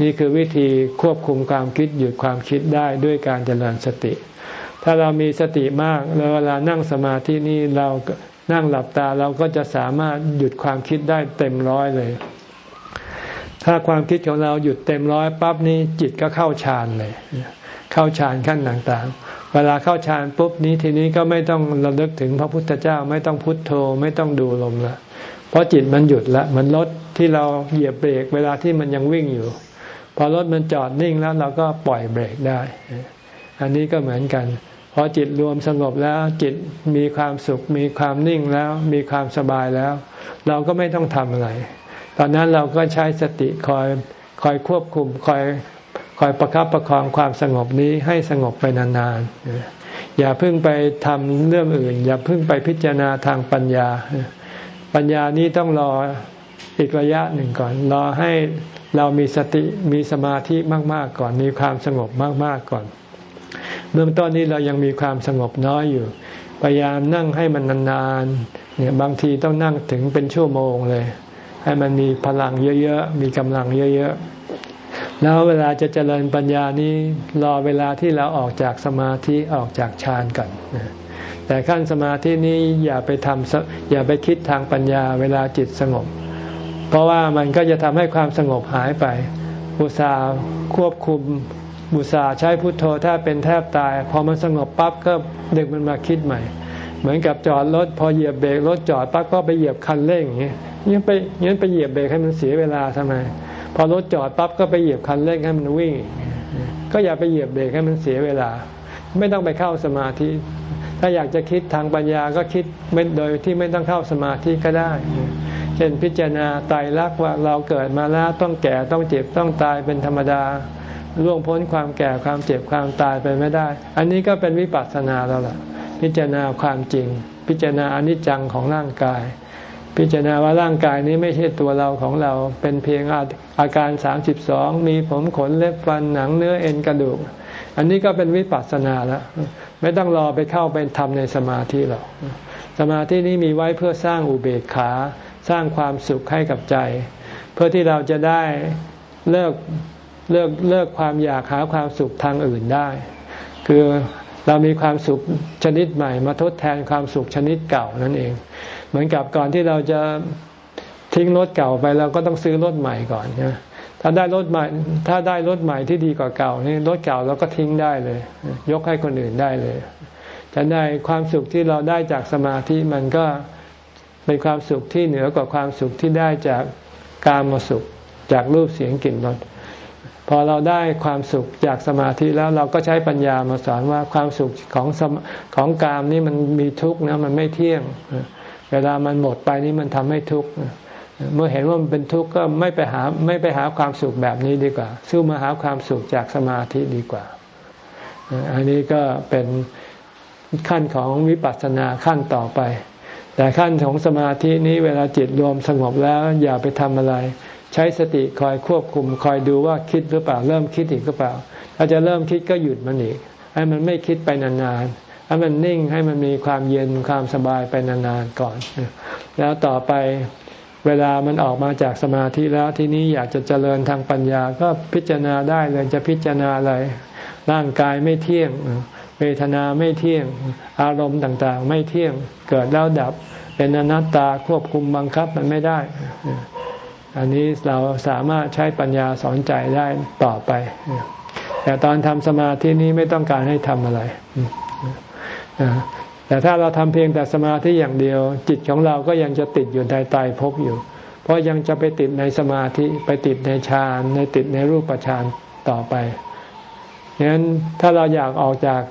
นี่คือวิธีควบคุมความคิดหยุดความคิดได้ด้วยการเจริญสติ ถ้าเรามีสติมากแล้วเวลานั่งสมาธินี่เรานั่งหลับตาเราก็จะสามารถหยุดความคิดได้เต็มร้อยเลย ถ้าความคิดของเราหยุดเต็มร้อยปั๊บนี้จิตก็เข้าฌานเลย เข้าฌานขั้นต่างๆ เวลาเข้าฌานปุ๊บนี้ทีนี้ก็ไม่ต้องระลึกถึงพระพุทธเจ้า ไม่ต้องพุทโธไม่ต้องดูลมละเพราะจิตมันหยุดละมันรถที่เราเหยียบเบรกเวลาที่มันยังวิ่งอยู่ พอรถมันจอดนิ่งแล้วเราก็ปล่อยเบรกได้ อันนี้ก็เหมือนกันพอจิตรวมสงบแล้วจิตมีความสุข มีความนิ่งแล้ว มีความสบายแล้ว เราก็ไม่ต้องทำอะไร ตอนนั้นเราก็ใช้สติคอยคอยควบคุมคอย อยประคับประคองความสงบนี้ให้สงบไปนานๆ อย่าเพิ่งไปทำเรื่องอื่น อย่าเพิ่งไปพิจารณาทางปัญญา ปัญญานี้ต้องรออีกระยะหนึ่งก่อน รอให้เรามีสติมีสมาธิมาก ๆ ก่อน มีความสงบมาก ๆ ก่อน เบื้องต้นนี้เรายังมีความสงบน้อยอยู่ พยายามนั่งให้มันนานๆ เนี่ยบางทีต้องนั่งถึงเป็นชั่วโมงเลย ให้มันมีพลังเยอะ ๆ มีกำลังเยอะ ๆ แล้วเวลาจะเจริญปัญญานี้รอเวลาที่เราออกจากสมาธิออกจากฌานก่อนแต่ขั้นสมาธินี้อย่าไปทำอย่าไปคิดทางปัญญาเวลาจิตสงบ เพราะว่ามันก็จะทำให้ความสงบหายไปบุษาควบคุมบุษาใช้พุทโธถ้าเป็นแทบตาย พอมันสงบปั๊บก็ดึกมันมาคิดใหม่ เหมือนกับจอดรถพอเหยียบเบรกรถจอดปั๊บก็ไปเหยียบคันเร่งอย่างเงี้ยยังไปยังไปเหยียบเบรกให้มันเสียเวลาทำไม พอรถจอดปั๊บก็ไปเหยียบคันเร่งให้มันวิ่ง ก็อย่าไปเหยียบเบรกให้มันเสียเวลา ไม่ต้องไปเข้าสมาธิ ถ้าอยากจะคิดทางปัญญาก็คิดโดยที่ไม่ต้องเข้าสมาธิก็ได้ เช่นพิจารณาตายรักว่าเราเกิดมาแล้วต้องแก่ต้องเจ็บต้องตายเป็นธรรมดาล่วงพ้นความแก่ความเจ็บความตายไปไม่ได้ อันนี้ก็เป็นวิปัสสนาแล้วล่ะ พิจารณาความจริง พิจารณาอนิจจังของร่างกาย พิจารณาว่าร่างกายนี้ไม่ใช่ตัวเราของเรา เป็นเพียงอาการสามสิบสองมีผมขนเล็บฟันหนังเนื้อเอ็นกระดูก อันนี้ก็เป็นวิปัสสนาแล้วไม่ต้องรอไปเข้าไปทำในสมาธิหรอกสมาธินี้มีไว้เพื่อสร้างอุเบกขา สร้างความสุขให้กับใจ เพื่อที่เราจะได้เลิกเลิกเลิกความอยากหาความสุขทางอื่นได้ คือ เรามีความสุขชนิดใหม่ มาทดแทนความสุขชนิดเก่านั่นเอง เหมือนกับก่อนที่เราจะทิ้งรถเก่าไปเราก็ต้องซื้อรถใหม่ก่อนนะถ้าได้รถใหม่ ถ้าได้รถใหม่ที่ดีกว่าเก่านี่รถเก่าเราก็ทิ้งได้เลย ยกให้คนอื่นได้เลยจะได้ความสุขที่เราได้จากสมาธิมันก็เป็นความสุขที่เหนือกว่าความสุขที่ได้จากการมาสุข จากรูปเสียงกลิ่นรส อเราได้ความสุขจากสมาธิแล้วเราก็ใช้ปัญญามาสอนว่าความสุขของของกามนี่มันมีทุกข์นะมันไม่เที่ยง เวลามันหมดไปนี่มันทำให้ทุกข์เมื่อเห็นว่ามันเป็นทุกข์ก็ไม่ไปหาไม่ไปหาความสุขแบบนี้ดีกว่าสู้มาหาความสุขจากสมาธิดีกว่า อันนี้ก็เป็นขั้นของวิปัสสนาขั้นต่อไป แต่ขั้นของสมาธินี้เวลาจิตรวมสงบแล้วอย่าไปทำอะไร ใช้สติคอยควบคุม คอยดูว่าคิดหรือเปล่า เริ่มคิดอีกหรือเปล่า ถ้าจะเริ่มคิดก็หยุดมันอีก ให้มันไม่คิดไปนานๆ ให้มันนิ่งให้มันมีความเย็นความสบายไปนานๆก่อน แล้วต่อไปเวลามันออกมาจากสมาธิแล้วทีนี้อยากจะเจริญทางปัญญาก็พิจารณาได้เลยจะพิจารณาอะไรร่างกายไม่เที่ยงเวทนาไม่เที่ยง อารมณ์ต่างๆ ไม่เที่ยงเกิดแล้วดับ เป็นอนัตตาควบคุมบังคับมันไม่ได้ อันนี้เราสามารถใช้ปัญญาสอนใจได้ต่อไป แต่ตอนทำสมาธินี้ไม่ต้องการให้ทำอะไร แต่ถ้าเราทำเพียงแต่สมาธิอย่างเดียว จิตของเราก็ยังจะติดอยู่ในตายภพอยู่ เพราะยังจะไปติดในสมาธิไปติดในฌานในติดในรูปฌานต่อไปฉะนั้นถ้าเราอยากออกจาก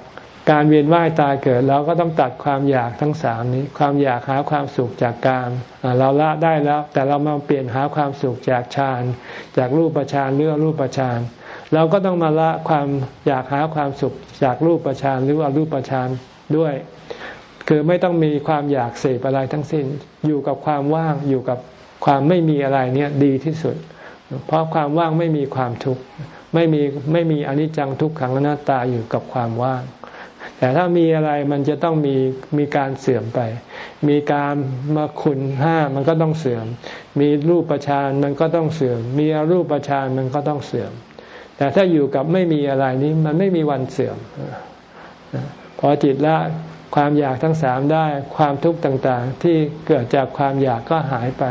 การเวียนว่ายตายเกิดเราก็ต้องตัดความอยากทั้งสามนี้ ความอยากหาความสุขจากการเราละได้แล้ว แต่เรามาเปลี่ยนหาความสุขจากฌานจากรูปฌานหรือรูปฌานเราก็ต้องมาละความอยากหาความสุขจากรูปฌานหรือว่ารูปฌานด้วย คือไม่ต้องมีความอยากเสพอะไรทั้งสิ้น อยู่กับความว่างอยู่กับความไม่มีอะไรเนี่ยดีที่สุด เพราะความว่างไม่มีความทุกข์ไม่มีไม่มีอนิจจังทุกขังอนัตตาอยู่กับความว่าง แต่ถ้ามีอะไรมันจะต้องมีมีการเสื่อมไป มีการมาคุณห้ามันก็ต้องเสื่อม มีรูปประชานมันก็ต้องเสื่อม มีอรูปประชานมันก็ต้องเสื่อม แต่ถ้าอยู่กับไม่มีอะไรนี้มันไม่มีวันเสื่อม พอจิตละความอยากทั้งสามได้ความทุกข์ต่างๆ ที่เกิดจากความอยากก็หายไป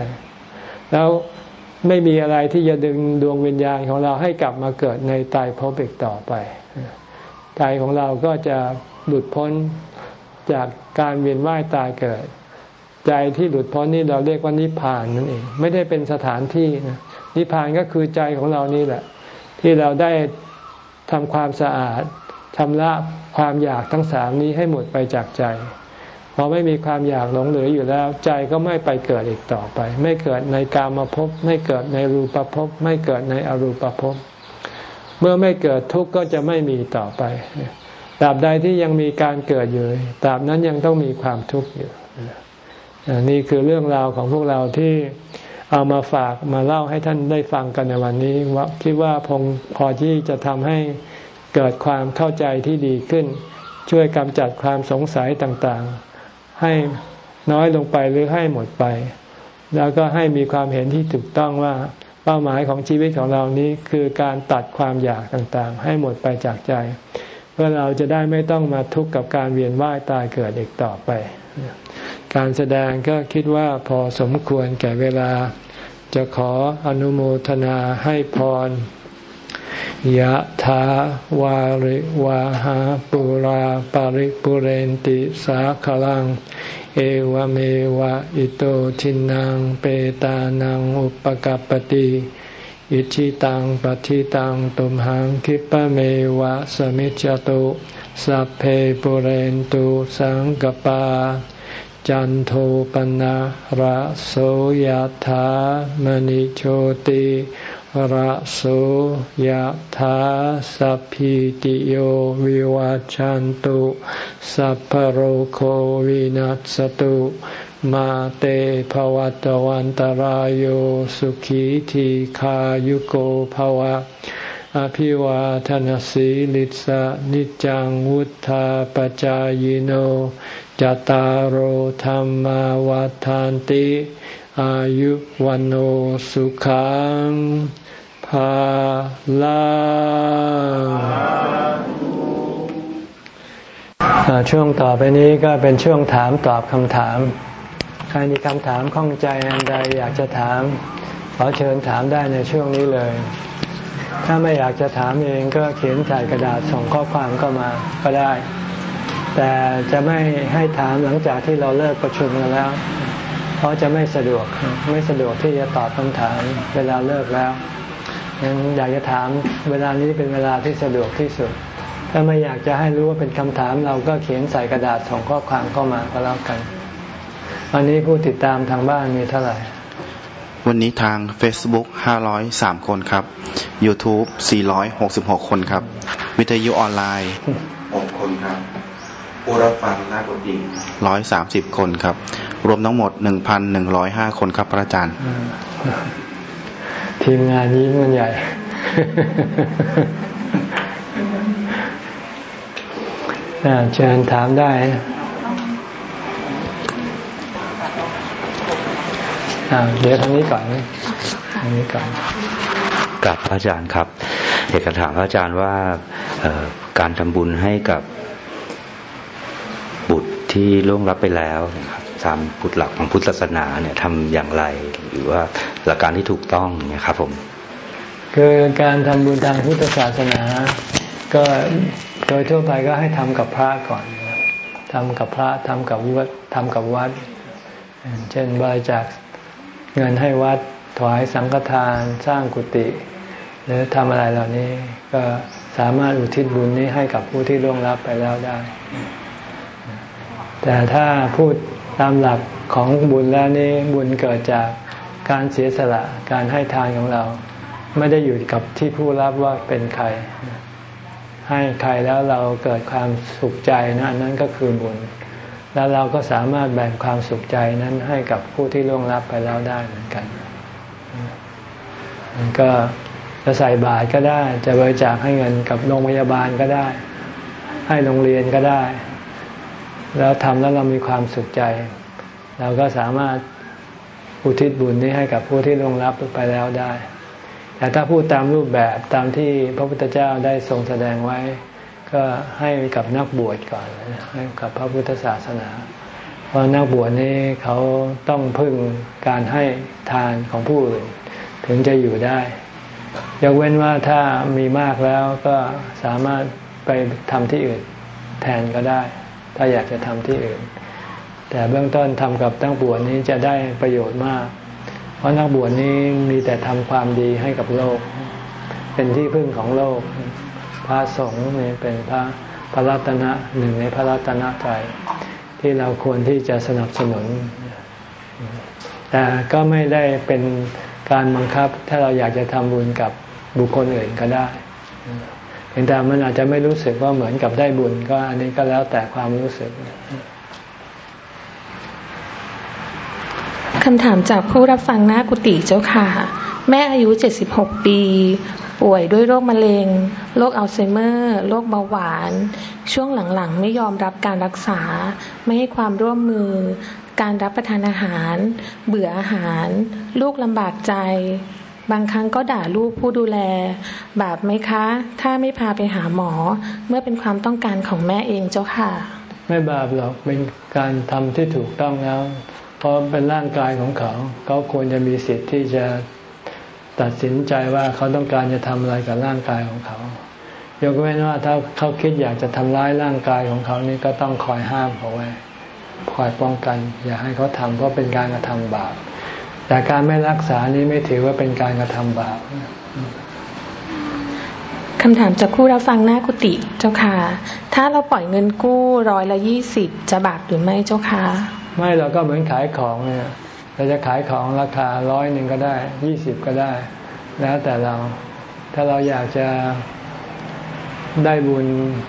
แล้วไม่มีอะไรที่จะดึงดวงวิญญาณของเราให้กลับมาเกิดในตายภพอีกต่อไปใจของเราก็จะ หลุดพ้นจากการเวียนว่ายตายเกิด ใจที่หลุดพ้นนี่เราเรียกว่านิพพานนั่นเอง ไม่ได้เป็นสถานที่นะนิพพานก็คือใจของเรานี่แหละ ที่เราได้ทำความสะอาดชำระความอยากทั้งสามนี้ให้หมดไปจากใจพอไม่มีความอยากหลงเหลืออยู่แล้ว ใจก็ไม่ไปเกิดอีกต่อไป ไม่เกิดในกามภพไม่เกิดในรูปภพไม่เกิดในอรูปภพเมื่อไม่เกิดทุกข์ก็จะไม่มีต่อไป ตราบใดที่ยังมีการเกิดอยู่ตราบนั้นยังต้องมีความทุกข์อยู่นี่คือเรื่องราวของพวกเราที่เอามาฝากมาเล่าให้ท่านได้ฟังกันในวันนี้ว่าคิดว่าพงพอที่จะทำให้เกิดความเข้าใจที่ดีขึ้น ช่วยกำจัดความสงสัยต่างๆ ให้น้อยลงไปหรือให้หมดไป แล้วก็ให้มีความเห็นที่ถูกต้องว่าเป้าหมายของชีวิตของเรานี้คือการตัดความอยากต่างๆ ให้หมดไปจากใจ พื่อเราจะได้ไม่ต้องมาทุกข์กับการเวียนว่ายตายเกิดอีกต่อไป การแสดงก็คิดว่าพอสมควรแก่เวลา จะขออนุโมทนาให้พรยะถาวาริวาหาปุราปาริปุเรนติสาขลัง เอวเมวะอิโตทินังเปตานังอุปกัปติ อิชิตังปฏิตังตุมหังคิปะเมวะสมิจจตุสัพเพปุเรนตุสังกปา จันโทปนะระโสยธามณิโชติระโสยธาสัพพิติโยวิวัจจันตุ สัพพโรโควินัสตุ มาเตภวัตวันตารโยสุขีทีขายุโกภวะ อภิวาทนสีลิสะนิจังวุธาปจายโนจตารโหธรรมวาทานติ อายุวันโอสุขังภาลาช่วงต่อไปนี้ก็เป็นช่วงถามตอบคำถาม ใครมีคำถามข้องใจอันใดอยากจะถาม ขอเชิญถามได้ในช่วงนี้เลย ถ้าไม่อยากจะถามเองก็เขียนใส่กระดาษส่งข้อความก็มาก็ได้ แต่จะไม่ให้ถามหลังจากที่เราเลิกประชุมกันแล้ว เพราะจะไม่สะดวกไม่สะดวกที่จะตอบคำถามเวลาเลิกแล้วยังอยากจะถามเวลานี้เป็นเวลาที่สะดวกที่สุด ถ้าไม่อยากจะให้รู้ว่าเป็นคำถามเราก็เขียนใส่กระดาษส่งข้อความเข้ามาก็แล้วกัน วันนี้ผู้ติดตามทางบ้านมีเท่าไหร่ วันนี้ทาง Facebook 503 คนครับ YouTube 466 คนครับ วิทยุออนไลน์6คนครับผู้รับฟังนักดนตรี130 คนครับ รวมทั้งหมด 1,105 คนครับพระอาจารย์ ทีมงานนี้มันใหญ่ เชิญถามได้ เดี๋ยวทางนี้ก่อนทางนี้ก่อนกับพระอาจารย์ครับอยากจะถามพระอาจารย์ว่าการทำบุญให้กับบุตรที่ล่วงลับไปแล้วนะครับตามพุทธหลักของพุทธศาสนาเนี่ยทำอย่างไร หรือว่าหลักการที่ถูกต้องเนี่ยครับ ผม คือการทำบุญทางพุทธศาสนา ก็โดยทั่วไปก็ให้ทำกับพระก่อนทำกับพระทำกับวัดทำกับวัด เช่นบริจาค เงินให้วัดถวายสังฆทานสร้างกุฏิหรือทำอะไรเหล่านี้ก็สามารถอุทิศบุญนี้ให้กับผู้ที่ล่วงลับไปแล้วได้ แต่ถ้าพูดตามหลักของบุญแล้วนี้บุญเกิดจากการเสียสละการให้ทานของเรา ไม่ได้อยู่กับที่ผู้รับว่าเป็นใคร ให้ใครแล้วเราเกิดความสุขใจนะนั่นก็คือบุญ แล้วเราก็สามารถแบ่งความสุขใจนั้นให้กับผู้ที่ล่วงลับไปแล้วได้เหมือนกันมัน ก็จะใส่บาตรก็ได้ จะบริจาคให้เงินกับโรงพยาบาลก็ได้ ให้โรงเรียนก็ได้ แล้วทำแล้วเรามีความสุขใจ เราก็สามารถอุทิศบุญนี้ให้กับผู้ที่ล่วงลับไปแล้วได้ แต่ถ้าพูดตามรูปแบบตามที่พระพุทธเจ้าได้ทรงแสดงไว้ ก็ให้กับนักบวชก่อนให้กับพระพุทธศาสนา เพราะนักบวชนี้เขาต้องพึ่งการให้ทานของผู้อื่น ถึงจะอยู่ได้ยกเว้นว่าถ้ามีมากแล้วก็สามารถไปทำที่อื่นแทนก็ได้ ถ้าอยากจะทำที่อื่น แต่เบื้องต้นทำกับนักบวชนี้จะได้ประโยชน์มาก เพราะนักบวชนี้มีแต่ทำความดีให้กับโลก เป็นที่พึ่งของโลก ระสงฆ์นี่เป็นพระพระรัตนะหนึ่งในพระรัตนตรัยที่เราควรที่จะสนับสนุน แต่ก็ไม่ได้เป็นการบังคับถ้าเราอยากจะทำบุญกับบุคคลอื่นก็ได้เพียงแต่มันอาจจะไม่รู้สึกว่าเหมือนกับได้บุญก็อันนี้ก็แล้วแต่ความรู้สึกคำถามจากผู้รับฟังหน้ากุฏิเจ้าค่ะ แม่อายุ 76 ปี ป่วยด้วยโรคมะเร็ง โรคอัลไซเมอร์ โรคเบาหวาน ช่วงหลังๆ ไม่ยอมรับการรักษา ไม่ให้ความร่วมมือ การรับประทานอาหาร เบื่ออาหาร ลูกลำบากใจ บางครั้งก็ด่าลูกผู้ดูแล บาปไหมคะ ถ้าไม่พาไปหาหมอ เมื่อเป็นความต้องการของแม่เองเจ้าค่ะ ไม่บาปหรอก เป็นการทำที่ถูกต้องแล้ว เพราะเป็นร่างกายของเขา เขาควรจะมีสิทธิ์ที่จะ ตัดสินใจว่าเขาต้องการจะทำอะไรกับร่างกายของเขา ยกเว้นว่าถ้าเขาคิดอยากจะทำร้ายร่างกายของเขานี่ก็ต้องคอยห้ามเขาไว้ คอยป้องกัน อย่าให้เขาทำเพราะเป็นการกระทำบาป แต่การไม่รักษานี้ไม่ถือว่าเป็นการกระทำบาปคำถามจากคู่รับฟังหน้ากุฏิเจ้าค่ะ ถ้าเราปล่อยเงินกู้ร้อยละยี่สิบจะบาปหรือไม่เจ้าค่ะ ไม่เราก็เหมือนขายของเนี่ย เราจะขายของราคาร้อยหนึ่งก็ได้ยี่สิบก็ได้ แล้วแต่เรา ถ้าเราอยากจะได้บุญ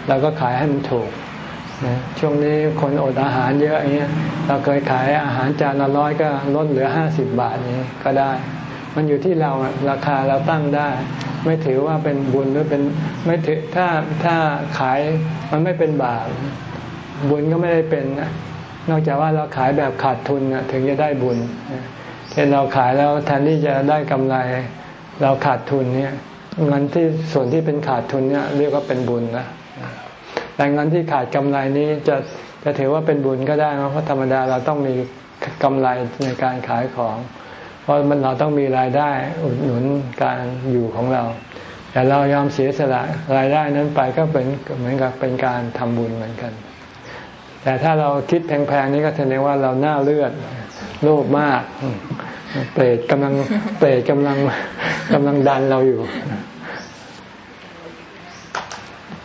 เราก็ขายให้มันถูกนะช่วงนี้คนอดอาหารเยอะอย่างเงี้ย เราเคยขายอาหารจานละร้อยก็ลดเหลือห้าสิบบาทนี้ก็ได้ มันอยู่ที่เราราคาเราตั้งได้ ไม่ถือว่าเป็นบุญหรือเป็นไม่ถือถ้าถ้าขายมันไม่เป็นบาปบุญก็ไม่ได้เป็น นอกจากว่าเราขายแบบขาดทุนถึงจะได้บุญเช่นเราขายแล้วแทนที่จะได้กำไร เราขาดทุนเนี่ยเงินที่ส่วนที่เป็นขาดทุนเนี่ยเรียกว่าเป็นบุญนะแต่เงินที่ขาดกำไรนี้จะจะถือว่าเป็นบุญก็ได้เพราะธรรมดาเราต้องมีกำไรในการขายของ เพราะมันเราต้องมีรายได้อุดหนุนการอยู่ของเรา แต่เรายอมเสียสละรายได้นั้นไปก็เป็นเหมือนกับเป็นการทำบุญเหมือนกัน แต่ถ้าเราคิดแพงๆนี่ก็แสดงว่าเราหน้าเลือดโลภมาก เปรตกำลังเปรตกำลังกำลังดันเราอยู่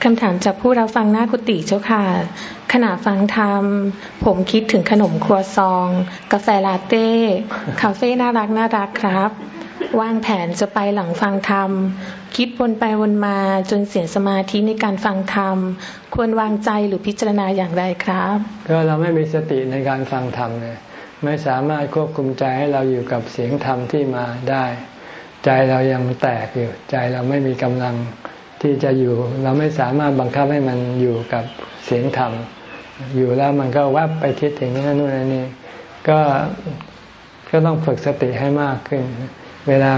คำถามจากผู้รับฟังหน้ากุฏิเจ้าค่ะ ขณะฟังธรรม ผมคิดถึงขนมครัวซอง กาแฟลาเต้ คาเฟ่น่ารักน่ารักครับ วางแผนจะไปหลังฟังธรรม คิดวนไปวนมาจนเสียสมาธิในการฟังธรรม ควรวางใจหรือพิจารณาอย่างไรครับ ก็เราไม่มีสติในการฟังธรรมเลยไม่สามารถควบคุมใจให้เราอยู่กับเสียงธรรมที่มาได้ ใจเรายังแตกอยู่ ใจเราไม่มีกำลังที่จะอยู่ เราไม่สามารถบังคับให้มันอยู่กับเสียงธรรม อยู่แล้วมันก็วับไปคิดถึงนั่นนู่นนี่ก็ก็ต้องฝึกสติให้มากขึ้น เวลา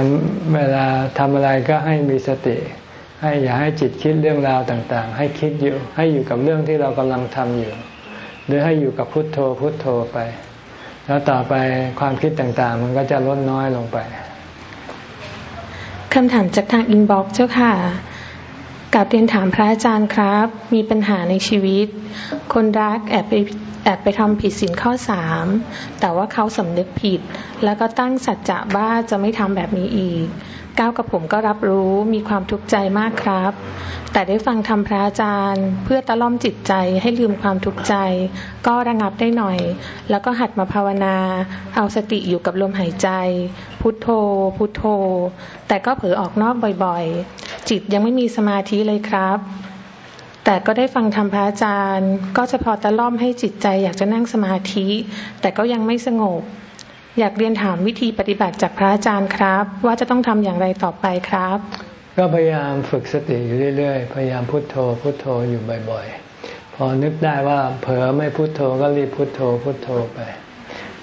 เวลาทำอะไรก็ให้มีสติ ให้อย่าให้จิตคิดเรื่องราวต่างๆ ให้คิดอยู่ให้อยู่กับเรื่องที่เรากำลังทำอยู่ หรือให้อยู่กับพุทโธพุทโธไป แล้วต่อไปความคิดต่างๆ มันก็จะลดน้อยลงไปคำถามจากทาง inbox เจ้าค่ะ กราบเรียนถามพระอาจารย์ครับ มีปัญหาในชีวิต คนรักแอบไปแอบไปทำผิดศีลข้อสามแต่ว่าเขาสำนึกผิด แล้วก็ตั้งสัจจะว่าจะไม่ทำแบบนี้อีก เกล้ากระผมก็รับรู้มีความทุกข์ใจมากครับ แต่ได้ฟังธรรมพระอาจารย์ เพื่อตะล่อมจิตใจให้ลืมความทุกข์ใจ ก็ระงับได้หน่อย แล้วก็หัดมาภาวนา เอาสติอยู่กับลมหายใจ พุทโธ พุทโธ แต่ก็เผลอออกนอกบ่อยๆ จิตยังไม่มีสมาธิเลยครับ แต่ก็ได้ฟังธรรมพระอาจารย์ ก็จะพอตะล่อมให้จิตใจอยากจะนั่งสมาธิ แต่ก็ยังไม่สงบ อยากเรียนถามวิธีปฏิบัติจากพระอาจารย์ครับ ว่าจะต้องทำอย่างไรต่อไปครับ ก็พยายามฝึกสติอยู่เรื่อยๆ พยายามพุโทโธ พุโทโธอยู่บ่อย ๆ พอนึกได้ว่าเผลอไม่พุโทโธก็รีบพุโทโธ พุโทโธไป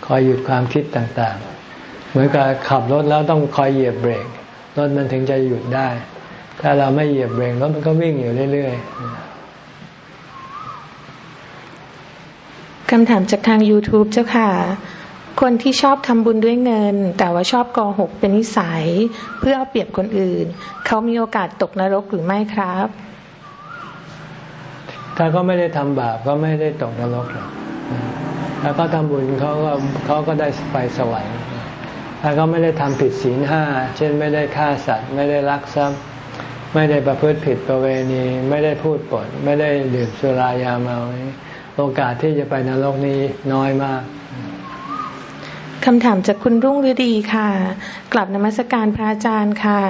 คอยหยุดความคิดต่างๆ เหมือนกับขับรถแล้วต้องคอยเหยียบเบรกรถมันถึงจะหยุดได้ ถ้าเราไม่เหยียบเบรกรถมันก็วิ่งอยู่เรื่อยๆคำถามจากทาง YouTube เจ้าค่ะคนที่ชอบทำบุญด้วยเงิน แต่ว่าชอบโกหกเป็นนิสัย เพื่อเอาเปรียบคนอื่น เขามีโอกาสตกนรกหรือไม่ครับ ถ้าก็ไม่ได้ทำบาปก็ไม่ได้ตกนรกหรอกถ้าก็ทำบุญเขาก็เขาก็ได้ไปสวรรค์ ถ้าเขาไม่ได้ทำผิดศีลห้าเช่นไม่ได้ฆ่าสัตว์ ไม่ได้ลักทรัพย์ ไม่ได้ประพฤติผิดประเวณี ไม่ได้พูดปด ไม่ได้ดื่มสุรายาเมาโอกาสที่จะไปนรกนี้น้อยมากคำถามจากคุณรุ่งฤดีค่ะ กลับนมัสการพระอาจารย์ค่ะ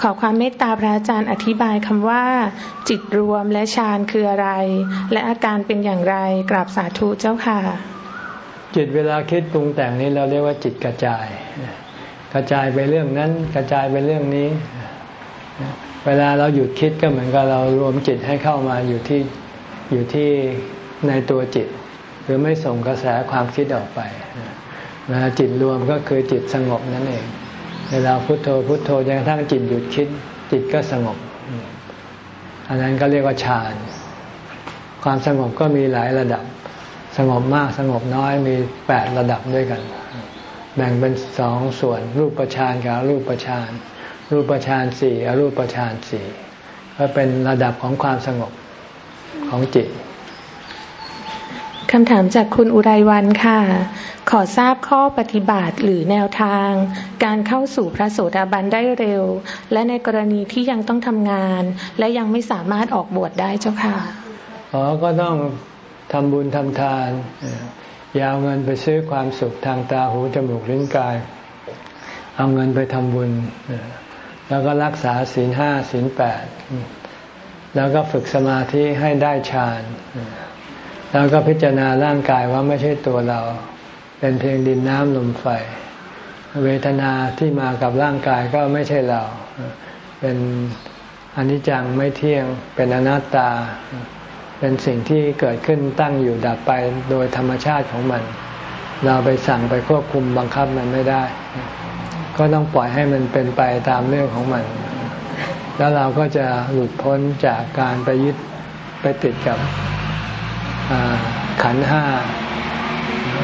ขอความเมตตาพระอาจารย์อธิบายคำว่า จิตรวมและฌานคืออะไร และอาการเป็นอย่างไรกราบสาธุเจ้าค่ะ จิตเวลาคิดปรุงแต่งนี้เราเรียกว่าจิตกระจาย กระจายไปเรื่องนั้นกระจายไปเรื่องนี้ เวลาเราหยุดคิดก็เหมือนกับเรารวมจิตให้เข้ามาอยู่ที่อยู่ที่ในตัวจิต หรือไม่ส่งกระแสความคิดออกไปเวลาจิตรวมก็คือจิตสงบนั่นเอง เวลาพุโทโธพุโทโธจนกระทั่งจิตหยุดคิด จิตก็สงบ อันนั้นก็เรียกว่าฌาน ความสงบก็มีหลายระดับ สงบมากสงบน้อยมีแปดระดับด้วยกัน แบ่งเป็นสองส่วนรูปฌานกับรูปฌานรูปฌานสี่อรูปฌานสี่ก็เป็นระดับของความสงบของจิตคำถามจากคุณอุไรวันค่ะ ขอทราบข้อปฏิบัติหรือแนวทาง การเข้าสู่พระโสดาบันได้เร็ว และในกรณีที่ยังต้องทำงาน และยังไม่สามารถออกบวชได้เจ้าค่ะอ๋อก็ต้อง ทำบุญทำทานยาวเงินไปซื้อความสุขทางตาหูจมูกลิ้นกาย เอาเงินไปทำบุญ แล้วก็รักษาศีลห้าศีลแปดแล้วก็ฝึกสมาธิให้ได้ฌานแล้วก็พิจารณาร่างกายว่าไม่ใช่ตัวเรา เป็นเพียงดินน้ำลมไฟ เวทนาที่มากับร่างกายก็ไม่ใช่เรา เป็นอนิจจังไม่เที่ยง เป็นอนัตตา เป็นสิ่งที่เกิดขึ้นตั้งอยู่ดับไปโดยธรรมชาติของมัน เราไปสั่งไปควบคุมบังคับมันไม่ได้ ก็ต้องปล่อยให้มันเป็นไปตามเรื่องของมัน แล้วเราก็จะหลุดพ้นจากการไปยึดไปติดกับขันห้า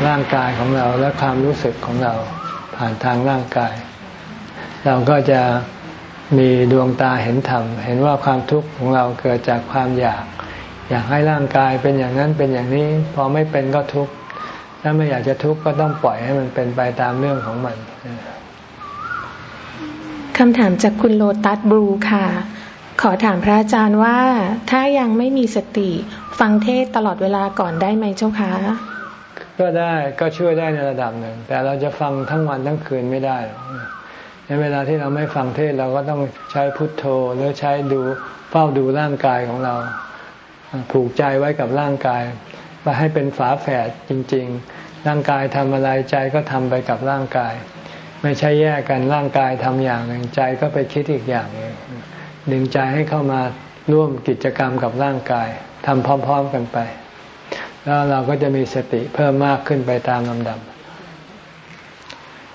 ร่างกายของเราและความรู้สึกของเราผ่านทางร่างกาย เราก็จะมีดวงตาเห็นธรรม เห็นว่าความทุกข์ของเราเกิดจากความอยาก อยากให้ร่างกายเป็นอย่างนั้นเป็นอย่างนี้ พอไม่เป็นก็ทุกข์ถ้าไม่อยากจะทุกข์ก็ต้องปล่อยให้มันเป็นไปตามเรื่องของมันคำถามจากคุณโลตัสบลูค่ะ ขอถามพระอาจารย์ว่า ถ้ายังไม่มีสติ ฟังเทศตลอดเวลาก่อนได้ไหมเจ้าคะก็ได้ก็ช่วยได้ในระดับหนึ่ง แต่เราจะฟังทั้งวันทั้งคืนไม่ได้ในเวลาที่เราไม่ฟังเทศเราก็ต้องใช้พุทโธหรือใช้ดูเฝ้าดูร่างกายของเรา ผูกใจไว้กับร่างกายไปให้เป็นฝาแฝดจริง ๆ ร่างกายทำอะไรใจก็ทำไปกับร่างกาย ไม่ใช่แยกกันร่างกายทำอย่างหนึ่งใจก็ไปคิดอีกอย่างหนึ่งดึงใจให้เข้ามาร่วมกิจกรรมกับร่างกายทำพร้อม ๆกันไป แล้วเราก็จะมีสติเพิ่มมากขึ้นไปตามลำดับ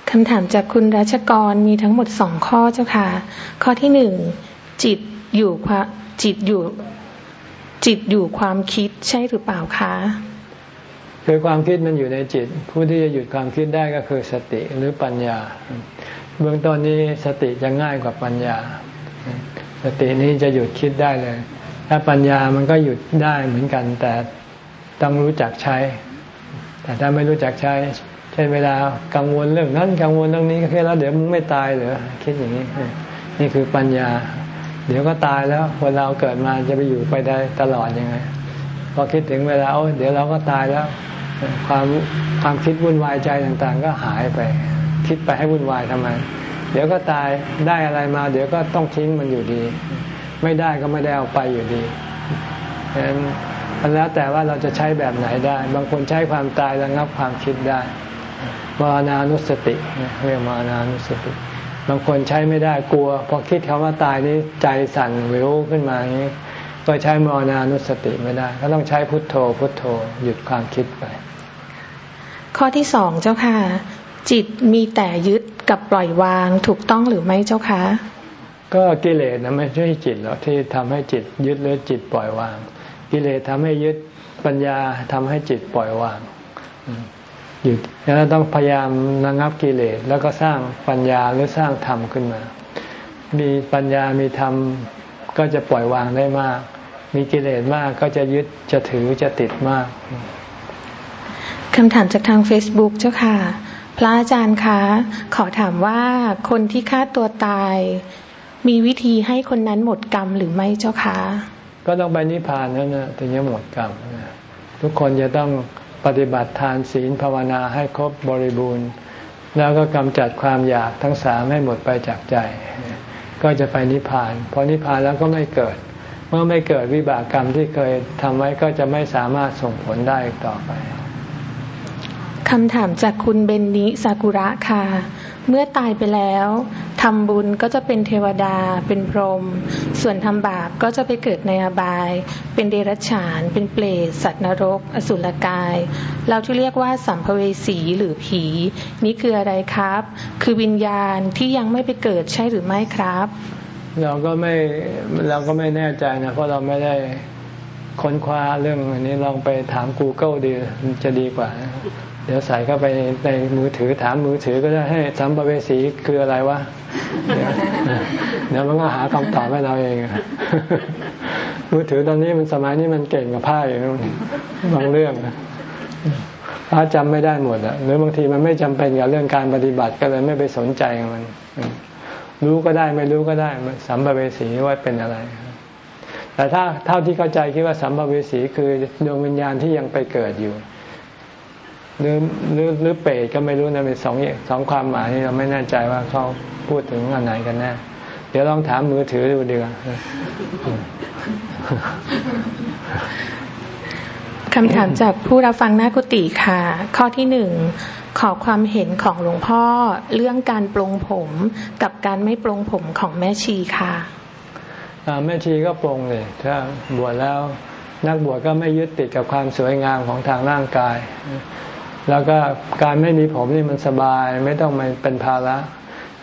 คำถามจากคุณรัชกรมีทั้งหมดสองข้อเจ้าค่ะ ข้อที่หนึ่งจิตอยู่จิตอยู่ จิตอยู่ความคิดใช่หรือเปล่าคะคือความคิดมันอยู่ในจิต ผู้ที่จะหยุดความคิดได้ก็คือสติหรือปัญญา เบื้องต้นนี้สติจะง่ายกว่าปัญญา สตินี้จะหยุดคิดได้เลย ถ้าปัญญามันก็หยุดได้เหมือนกันแต่ต้องรู้จักใช้ แต่ถ้าไม่รู้จักใช้ เช่นเวลากังวลเรื่องนั้นกังวลเรื่องนี้ก็แค่แล้วเดี๋ยวมึงไม่ตายเหรอคิดอย่างนี้ นี่คือปัญญา เดี๋ยวก็ตายแล้วคนเราเกิดมาจะไปอยู่ไปได้ตลอดยังไงพอคิดถึงเวลาโอ้เดี๋ยวเราก็ตายแล้ว ความความคิดวุ่นวายใจต่างๆ ก็หายไป คิดไปให้วุ่นวายทำไม เดี๋ยวก็ตายได้อะไรมา เดี๋ยวก็ต้องทิ้งมันอยู่ดี ไม่ได้ก็ไม่ได้เอาไปอยู่ดีฉะนั้นแล้วแต่ว่าเราจะใช้แบบไหนได้ บางคนใช้ความตายระงับความคิดได้มรณานุสติเรียกมรณานุสติ บางคนใช้ไม่ได้กลัวพอคิดคำว่าตายนี้ใจสั่นวิวขึ้นมาอย่างนี้ ก็ใช้มรณานุสติไม่ได้ ก็ต้องใช้พุทโธ พุทโธหยุดความคิดไป ข้อที่สองเจ้าค่ะ จิตมีแต่ยึดกับปล่อยวางถูกต้องหรือไม่เจ้าคะก็กิเลสนะไม่ใช่จิตหรอกที่ทำให้จิตยึดหรือจิตปล่อยวาง กิเลสทำให้ยึดปัญญาทำให้จิตปล่อยวาง หยุดแล้วต้องพยายามระงับกิเลสแล้วก็สร้างปัญญาหรือสร้างธรรมขึ้นมา มีปัญญามีธรรมก็จะปล่อยวางได้มาก มีกิเลสมากก็จะยึดจะถือจะติดมากคำถามจากทาง Facebook เจ้าค่ะ พระอาจารย์คะ ขอถามว่าคนที่ฆ่าตัวตาย มีวิธีให้คนนั้นหมดกรรมหรือไม่เจ้าคะ ก็ต้องไปนิพพานนั่นนะถึงจะหมดกรรมทุกคนจะต้อง ปฏิบัติทานศีลภาวนาให้ครบบริบูรณ์ แล้วก็กำจัดความอยากทั้งสามให้หมดไปจากใจ ก็จะไปนิพพานพอนิพพานแล้วก็ไม่เกิด เมื่อไม่เกิดวิบากกรรมที่เคยทำไว้ก็จะไม่สามารถส่งผลได้ต่อไปคำถามจากคุณเบนนิซากุระค่ะ เมื่อตายไปแล้วทำบุญก็จะเป็นเทวดา เป็นพรหมส่วนทำบาปก็จะไปเกิดในอบาย เป็นเดรัจฉาน เป็นเปรตสัตว์นรก อสุรกาย เราที่เรียกว่าสัมภเวสีหรือผี นี่คืออะไรครับ คือวิญญาณที่ยังไม่ไปเกิดใช่หรือไม่ครับ เราก็ไม่เราก็ไม่แน่ใจนะเพราะเราไม่ได้ค้นคว้าเรื่องอันนี้ลองไปถาม Google ดีจะดีกว่า เดี๋ยวใส่เข้าไปในมือถือถามมือถือก็ได้ให้สัมภเวสีคืออะไรวะเดี๋ยวมันก็หาคำตอบให้เราเอง มือถือตอนนี้มันสมัยนี้มันเก่งกับผ้าอยู่บางเรื่องพระจำไม่ได้หมดอะหรือบางทีมันไม่จำเป็นกับเรื่องการปฏิบัติก็เลยไม่ไปสนใจมัน รู้ก็ได้ไม่รู้ก็ได้สัมภเวสีว่าเป็นอะไรแต่ถ้าเท่าที่เข้าใจคิดว่าสัมภเวสีคือดวงวิญญาณที่ยังไปเกิดอยู่ หรือหรือหรือเปรตก็ไม่รู้นะเป็นสองสองความหมายนี่เราไม่แน่ใจว่าเขาพูดถึงอันไหนกันแน่เดี๋ยวลองถามมือถือดูดีกว่าคำถามจากผู้รับฟังหน้ากุฏิค่ะ ข้อที่หนึ่งขอความเห็นของหลวงพ่อเรื่องการปลงผมกับการไม่ปลงผมของแม่ชีค่ะแม่ชีก็ปลงเลยถ้าบวชแล้วนักบวชก็ไม่ยึดติดกับความสวยงามของทางร่างกาย แล้วก็การไม่มีผมนี่มันสบายไม่ต้องมันเป็นภาระ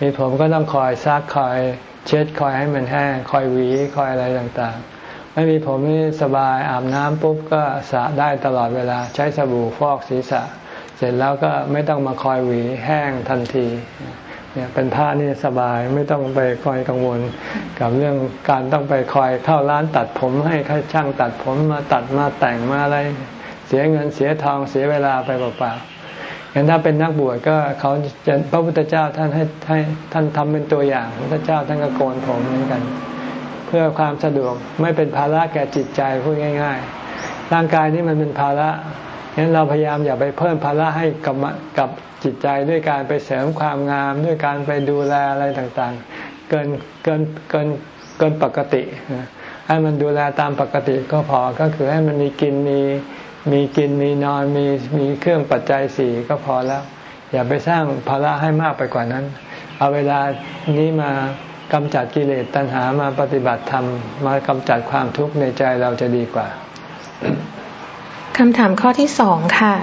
มีผมก็ต้องคอยซักคอย เช็ดคอยให้มันแห้งคอยหวีคอยอะไรต่างๆ ไม่มีผมนี่สบายอาบน้ำปุ๊บก็สระได้ตลอดเวลา ใช้สบู่ฟอกศีรษะ เสร็จแล้วก็ไม่ต้องมาคอยหวีแห้งทันทีเนี่ยเป็นผ้านี่สบายไม่ต้องไปคอยกังวล กับเรื่องการต้องไปคอยเข้าร้านตัดผมให้ข้าช่างตัดผมมาตัดมาแต่งมาอะไร เสียเงินเสียทองเสียเวลาไปเปล่าๆอย่างถ้าเป็นนักบวชก็เขาจะพระพุทธเจ้าท่านให้ให้ท่านทำเป็นตัวอย่าง พระพุทธเจ้าท่านก็โกนผมเหมือนกัน เพื่อความสะดวกไม่เป็นภาระแก่จิตใจพูดง่าย ๆ ร่างกายนี้มันเป็นภาระงั้นเราพยายามอย่าไปเพิ่มภาระให้กับกับจิตใจด้วยการไปเสริมความงาม ด้วยการไปดูแลอะไรต่างๆ เกินเกินเกินเกินปกติให้มันดูแลตามปกติก็พอก็คือให้มันมีกินมี มีกินมีนอนมีมีเครื่องปัจจัยสี่ก็พอแล้ว อย่าไปสร้างภาระให้มากไปกว่านั้น เอาเวลานี้มากำจัดกิเลสตัณหามาปฏิบัติธรรม มากำจัดความทุกข์ในใจเราจะดีกว่าคำถามข้อที่สองค่ะ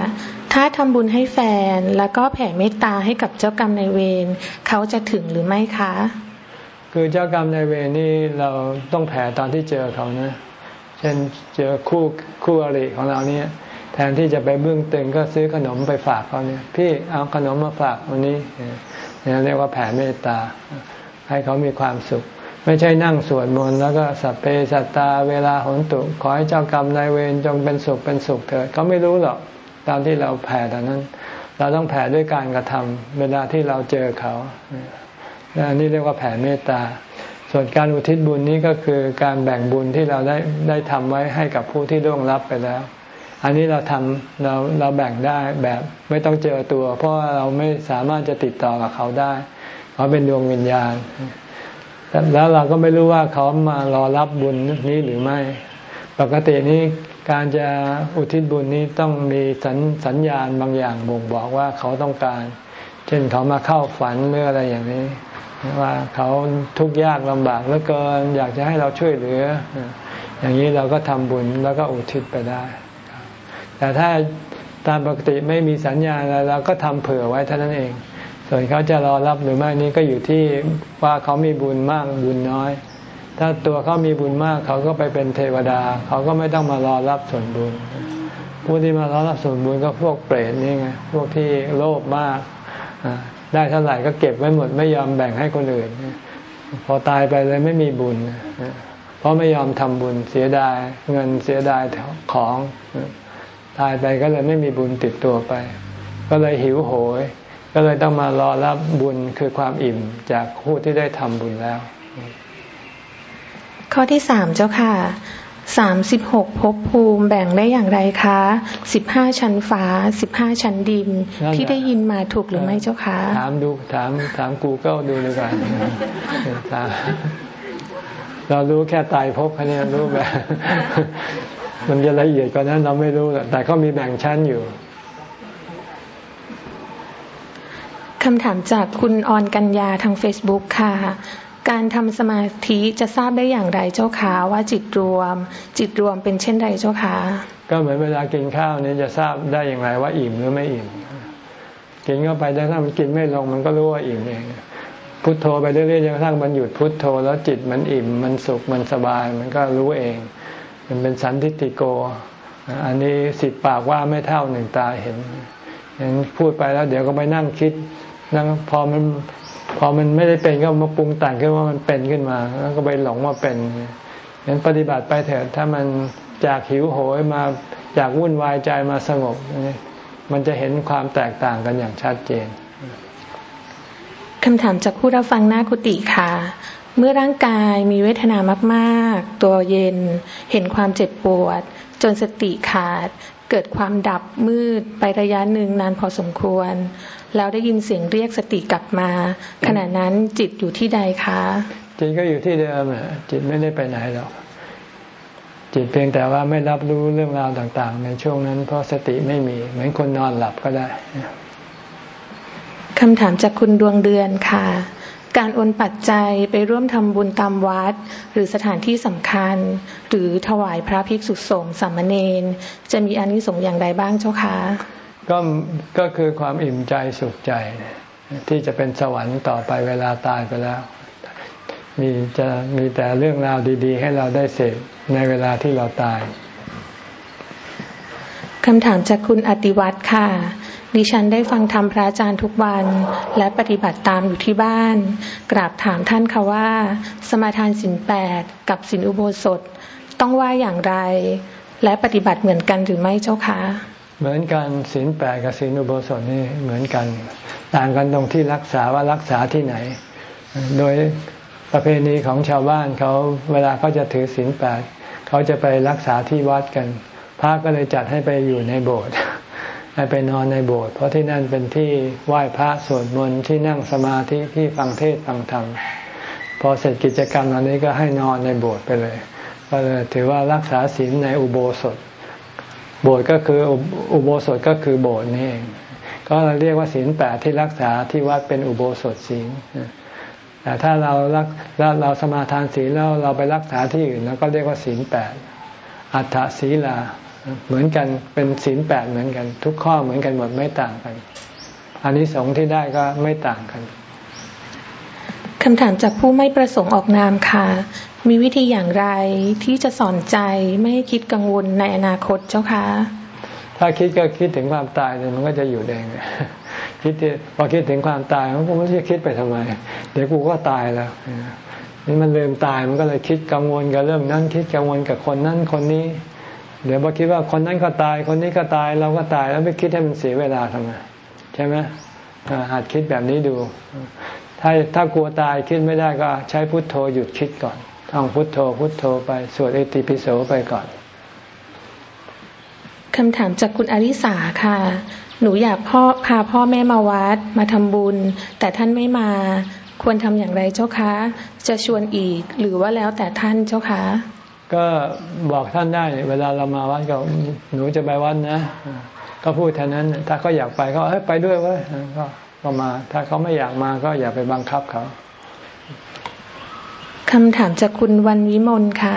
ถ้าทำบุญให้แฟนแล้วก็แผ่เมตตาให้กับเจ้ากรรมนายเวรเขาจะถึงหรือไม่คะ คือเจ้ากรรมนายเวรนี่เราต้องแผ่ตอนที่เจอเขานะ เช่นเจอคู่คู่อริของเราเนี่ยแทนที่จะไปเบื้องตึงก็ซื้อขนมไปฝากเขาเนี่ย พี่เอาขนมมาฝากวันนี้เนี่ยเรียกว่าแผ่เมตตา ให้เขามีความสุข ไม่ใช่นั่งสวดมนต์แล้วก็สัพเพสัตตา เวลาหนตุ ขอให้เจ้ากรรมนายเวรจงเป็นสุขเป็นสุขเถิดเขาไม่รู้หรอกตามที่เราแผ่ตอนนั้น เราต้องแผ่ด้วยการกระทำเวลาที่เราเจอเขาอันนี้เรียกว่าแผ่เมตตา ส่วนการอุทิศบุญนี้ก็คือการแบ่งบุญที่เราได้ได้ทำไว้ให้กับผู้ที่ร่วงรับไปแล้ว อันนี้เราทำเราเราแบ่งได้แบบไม่ต้องเจอตัว เพราะเราไม่สามารถจะติดต่อกับเขาได้เขาเป็นดวงวิญญาณ แล้วเราก็ไม่รู้ว่าเขามารอรับบุญนี้หรือไม่ ปกตินี้การจะอุทิศบุญนี้ต้องมีสัญสญญาณบางอย่างบ่งบอกว่าเขาต้องการ เช่นเขามาเข้าฝันหรืออะไรอย่างนี้ ว่าเขาทุกข์ยากลำบากเหลือเกินอยากจะให้เราช่วยเหลือ อย่างนี้เราก็ทำบุญแล้วก็อุทิศไปได้ แต่ถ้าตามปกติไม่มีสัญญาณอะไรเราก็ทำเผื่อไว้เท่านั้นเอง ส่วนเขาจะรอรับหรือไม่นี้ก็อยู่ที่ว่าเขามีบุญมากบุญน้อย ถ้าตัวเขามีบุญมากเขาก็ไปเป็นเทวดา เขาก็ไม่ต้องมารอรับส่วนบุญผู้ที่มารอรับส่วนบุญก็พวกเปรตนี่ไงพวกที่โลภมาก ได้เท่าไหร่ก็เก็บไว้หมดไม่ยอมแบ่งให้คนอื่น พอตายไปเลยไม่มีบุญ เพราะไม่ยอมทำบุญเสียดายเงินเสียดายของตายไปก็เลยไม่มีบุญติดตัวไป ก็เลยหิวโหย ก็เลยต้องมารอรับบุญคือความอิ่มจากผู้ที่ได้ทำบุญแล้ว ข้อที่สามเจ้าค่ะ สามสิบหกภพภูมิแบ่งได้อย่างไรคะสิบห้าชั้นฟ้าสิบห้าชั้นดิน ที่ได้ยินมาถูกหรือไม่เจ้าคะถามดูถามถามกูเกิลดูดีกว่าเรารู้แค่ตายภพแค่นี้รู้แบบ มันจะละเอียดกว่านั้นเราไม่รู้แต่ก็มีแบ่งชั้นอยู่คำถามจากคุณออนกัญญาทาง Facebook ค่ะ การทำสมาธิจะทราบได้อย่างไรเจ้าคะว่าจิตรวม จิตรวมเป็นเช่นไรเจ้าคะก็เหมือนเวลากินข้าวนี้จะทราบได้อย่างไรว่าอิ่มหรือไม่อิ่ม กินเข้าไปแต่ถ้ามันกินไม่ลงมันก็รู้ว่าอิ่มเองพุทโธไปเรื่อยๆจนกระทั่งมันหยุดพุทโธ แล้วจิตมันอิ่มมันสุขมันสบายมันก็รู้เอง มันเป็นสันติติโก อันนี้สิบปากว่าไม่เท่าหนึ่งตาเห็นอย่างพูดไปแล้วเดี๋ยวก็ไปนั่งคิดนั่งพอมัน พอมันไม่ได้เป็นก็มาปรุงแต่งขึ้นว่ามันเป็นขึ้นมา แล้วก็ไปหลงว่าเป็นงั้นปฏิบัติไปเถิดถ้ามันจากหิวโหยมาจากวุ่นวายใจมาสงบ มันจะเห็นความแตกต่างกันอย่างชัดเจนคำถามจากผู้รับฟังหน้ากุฏิค่ะ เมื่อร่างกายมีเวทนามากๆ ตัวเย็น เห็นความเจ็บปวด จนสติขาด เกิดความดับมืดไประยะหนึ่งนานพอสมควร แล้วได้ยินเสียงเรียกสติกลับมา ขณะนั้นจิตอยู่ที่ใดคะจิตก็อยู่ที่เดิมอะจิตไม่ได้ไปไหนหรอกจิตเพียงแต่ว่าไม่รับรู้เรื่องราวต่าง ๆ ในช่วงนั้น เพราะสติไม่มี เหมือนคนนอนหลับก็ได้คำถามจากคุณดวงเดือนค่ะ การโอนปัจจัยไปร่วมทำบุญตามวัด หรือสถานที่สำคัญ หรือถวายพระภิกษุสงฆ์สามเณรจะมีอานิสงส์อย่างไรบ้างเจ้าคะ ก็ก็คือความอิ่มใจสุขใจ ที่จะเป็นสวรรค์ต่อไปเวลาตายไปแล้ว มีจะมีแต่เรื่องราวดี ๆ ให้เราได้เสพในเวลาที่เราตายคำถามจากคุณอติวัตรค่ะ ดิฉันได้ฟังธรรมพระอาจารย์ทุกวัน และปฏิบัติตามอยู่ที่บ้าน กราบถามท่านค่ะว่า สมาทานสินแปดกับสินอุโบสถ ต้องว่าอย่างไร และปฏิบัติเหมือนกันหรือไม่เจ้าคะ เหมือนกันสินแปดกับสินอุโบสถนี่เหมือนกัน ต่างกันตรงที่รักษาว่ารักษาที่ไหน โดยประเพณีของชาวบ้านเขาเวลาเขาจะถือศีลแปดเขาจะไปรักษาที่วัดกัน พระก็เลยจัดให้ไปอยู่ในโบสถ์ให้ไปนอนในโบสถ์เพราะที่นั่นเป็นที่ไหว้พระสวดมนต์ที่นั่งสมาธิที่ฟังเทศฟังธรรมพอเสร็จกิจกรรมเหล่านี้ก็ให้นอนในโบสถ์ไปเลย ก็เลยถือว่ารักษาศีลในอุโบสถ โบสถ์ก็คืออุโบสถก็คือโบสถ์นี่เองก็เรียกว่าศีลแปดที่รักษาที่วัดเป็นอุโบสถศีลแต่ถ้าเรารักเราสมาทานศีลแล้วเราไปรักษาที่อื่น แล้วก็เรียกว่าศีลแปดอัฏฐศีลา เหมือนกันเป็นศีลแปดเหมือนกัน ทุกข้อเหมือนกันหมดไม่ต่างกันอันนี้สงที่ได้ก็ไม่ต่างกัน คำถามจากผู้ไม่ประสงค์ออกนามค่ะ มีวิธีอย่างไรที่จะสอนใจไม่ให้คิดกังวลในอนาคตเจ้าคะถ้าคิดก็คิดถึงความตายเลยมันก็จะอยู่เองคิดพอคิดถึงความตายมันก็ไม่รู้จะคิดไปทำไม เดี๋ยวกูก็ตายแล้วนี่มันเริ่มตายมันก็เลยคิดกังวลกับเรื่องนั้นคิดกังวลกับคนนั้นคนนี้ เดี๋ยวพอคิดว่าคนนั้นก็ตาย คนนี้ก็ตายเราก็ตายแล้วไม่คิดให้มันเสียเวลาทำไมใช่ไหมหัดคิดแบบนี้ดู ถ้าถ้ากลัวตายคิดไม่ได้ก็ใช้พุทโธหยุดคิดก่อนท่องพุทโธ พุทโธไปสวดเอติปิโสไปก่อนคำถามจากคุณอริสาค่ะ หนูอยากพ่อพาพ่อแม่มาวัดมาทำบุญ แต่ท่านไม่มาควรทำอย่างไรเจ้าคะ จะชวนอีกหรือว่าแล้วแต่ท่านเจ้าคะ ก็บอกท่านได้เวลาเรามาวัดก็หนูจะไปวัดนะ ก็พูดแทนนั้น ถ้าเขาอยากไปก็เฮ้ยไปด้วยเว้ยก็ ก็มา ถ้าเขาไม่อยากมาก็อย่าไปบังคับเขาคำถามจากคุณวันวิมลค่ะ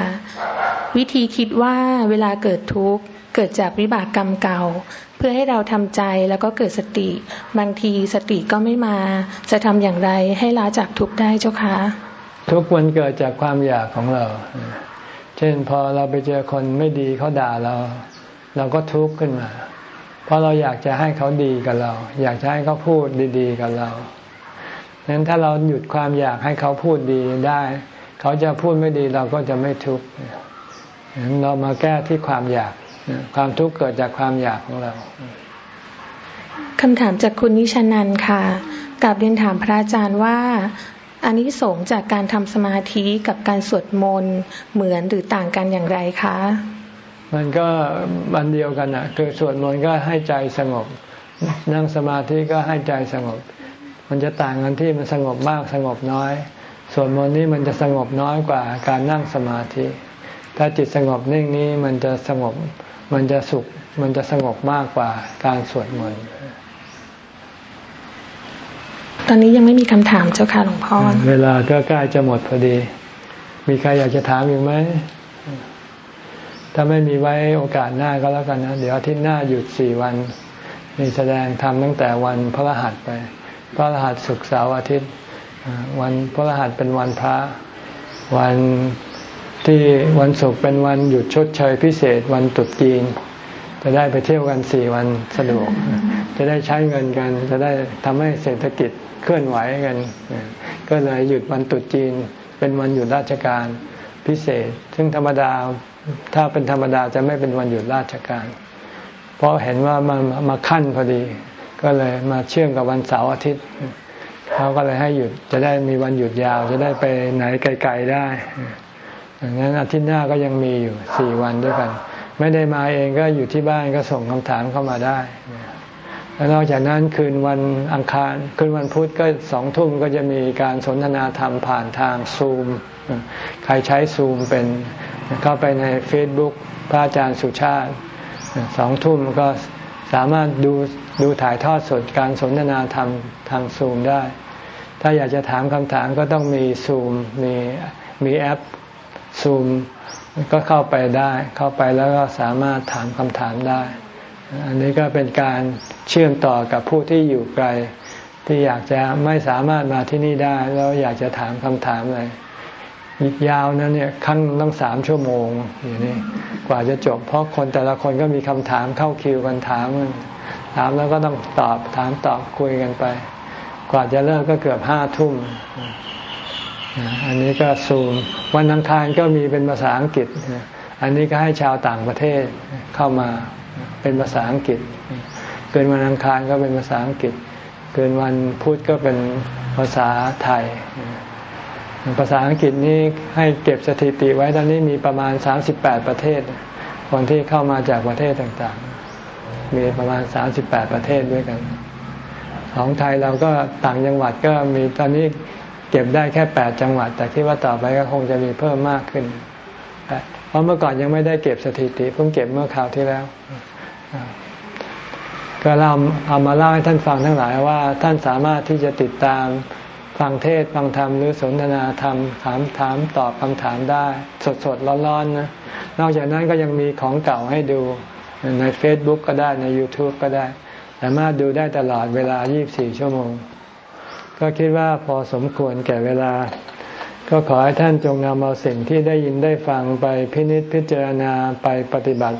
วิธีคิดว่าเวลาเกิดทุกข์เกิดจากวิบากกรรมเก่า เพื่อให้เราทำใจแล้วก็เกิดสติ บางทีสติก็ไม่มา จะทำอย่างไรให้ลาจากทุกข์ได้เจ้าคะทุกวันเกิดจากความอยากของเรา เช่นพอเราไปเจอคนไม่ดีเขาด่าเรา เราก็ทุกข์ขึ้นมา เพราะเราอยากจะให้เขาดีกับเรา อยากจะให้เขาพูดดี ๆ กับเราดังนั้นถ้าเราหยุดความอยากให้เขาพูดดีได้ เขาจะพูดไม่ดีเราก็จะไม่ทุกข์เรามาแก้ที่ความอยาก ความทุกข์เกิดจากความอยากของเราคำถามจากคุณนิชนันค่ะกับเรียนถามพระอาจารย์ว่าอันนี้สงจากการทำสมาธิกับการสวดมนต์เหมือนหรือต่างกันอย่างไรคะ มันก็มันเดียวกันอะคือสวดมนต์ก็ให้ใจสงบ นั่งสมาธิก็ให้ใจสงบ มันจะต่างกันที่มันสงบมากสงบน้อยสวดมนต์นี้มันจะสงบน้อยกว่าการนั่งสมาธิ ถ้าจิตสงบนิ่งนี้มันจะสงบมันจะสุขมันจะสงบมากกว่าการสวดมนต์ตอนนี้ยังไม่มีคำถามเจ้าค่ะหลวงพ่อ เวลาก็ใกล้จะหมดพอดี มีใครอยากจะถามอีกไหม ถ้าไม่มีไว้โอกาสหน้าก็แล้วกันนะเดี๋ยวอาทิตย์หน้าหยุดสี่วันมีแสดงทำตั้งแต่วันพระรหัสไป พระรหัสศุกร์เสาร์อาทิตย์วันพระรหัสเป็นวันพระวันที่วันศุกร์เป็นวันหยุดชดเชยพิเศษวันตุษจีน จะได้ไปเที่ยวกันสี่วันสะดวก จะได้ใช้เงินกัน จะได้ทำให้เศรษฐกิจเคลื่อนไหวกัน ก็เลยหยุดวันตุษจีน เป็นวันหยุดราชการพิเศษ ซึ่งธรรมดา ถ้าเป็นธรรมดาจะไม่เป็นวันหยุดราชการ เพราะเห็นว่ามันมาขั้นพอดี ก็เลยมาเชื่อมกับวันเสาร์อาทิตย์เขาก็เลยให้หยุดจะได้มีวันหยุดยาว จะได้ไปไหนไกลๆได้อย่างนั้นอาทิตย์หน้าก็ยังมีอยู่สี่วันด้วยกัน ไม่ได้มาเองก็อยู่ที่บ้านก็ส่งคำถามเข้ามาได้แล้วนอกจากนั้นคืนวันอังคาร คืนวันพุธก็สองทุ่มก็จะมีการสนทนาธรรมผ่านทางซูม ใครใช้ซูมเป็น เข้าไปใน Facebook พระอาจารย์สุชาติสองทุ่มก็สามารถดูดูถ่ายทอดสดการสนทนาธรรมทางซูมได้ ถ้าอยากจะถามคำถามก็ต้องมีซูมมีมีแอปซูมก็เข้าไปได้เข้าไปแล้วก็สามารถถามคำถามได้ อันนี้ก็เป็นการเชื่อมต่อกับผู้ที่อยู่ไกล ที่อยากจะไม่สามารถมาที่นี่ได้ แล้วอยากจะถามคำถามอะ ไรยาวนะเนี่ยครั้งต้องสามชั่วโมงอย่างนี้กว่าจะจบ เพราะคนแต่ละคนก็มีคำถามเข้าคิวกันถามถามแล้วก็ต้องตอบถามตอบคุยกันไป กว่าจะเลิกก็เกือบห้าทุ่มอันนี้ก็ซูมวันอังคารก็มีเป็นภาษาอังกฤษ อันนี้ก็ให้ชาวต่างประเทศเข้ามาเป็นภาษาอังกฤษเกินวันอังคารก็เป็นภาษาอังกฤษ เกินวันพุธก็เป็นภาษาไทย ภาษาอังกฤษนี้ให้เก็บสถิติไว้ตอนนี้มีประมาณ 38 ประเทศ คนที่เข้ามาจากประเทศต่างๆ มีประมาณ 38 ประเทศด้วยกัน ของไทยเราก็ต่างจังหวัดก็มีตอนนี้เก็บได้แค่ 8 จังหวัด แต่คิดว่าต่อไปก็คงจะมีเพิ่มมากขึ้น เพราะเมื่อก่อนยังไม่ได้เก็บสถิติเพิ่งเก็บเมื่อคราวที่แล้ว ก็เราเอามาเล่าให้ท่านฟังทั้งหลายว่าท่านสามารถที่จะติดตาม ฟังเทศฟังธรรมหรือสนทนาธรรมถามถามตอบคำถามได้ สดสดร้อนๆนะนอกจากนั้นก็ยังมีของเก่าให้ดูใน Facebook ก็ได้ใน YouTube ก็ได้สามารถดูได้ตลอดเวลา 24 ชั่วโมง ก็คิดว่าพอสมควรแก่เวลา ก็ขอให้ท่านจงนำเอาสิ่งที่ได้ยินได้ฟังไปพินิจพิจารณาไปปฏิบัติ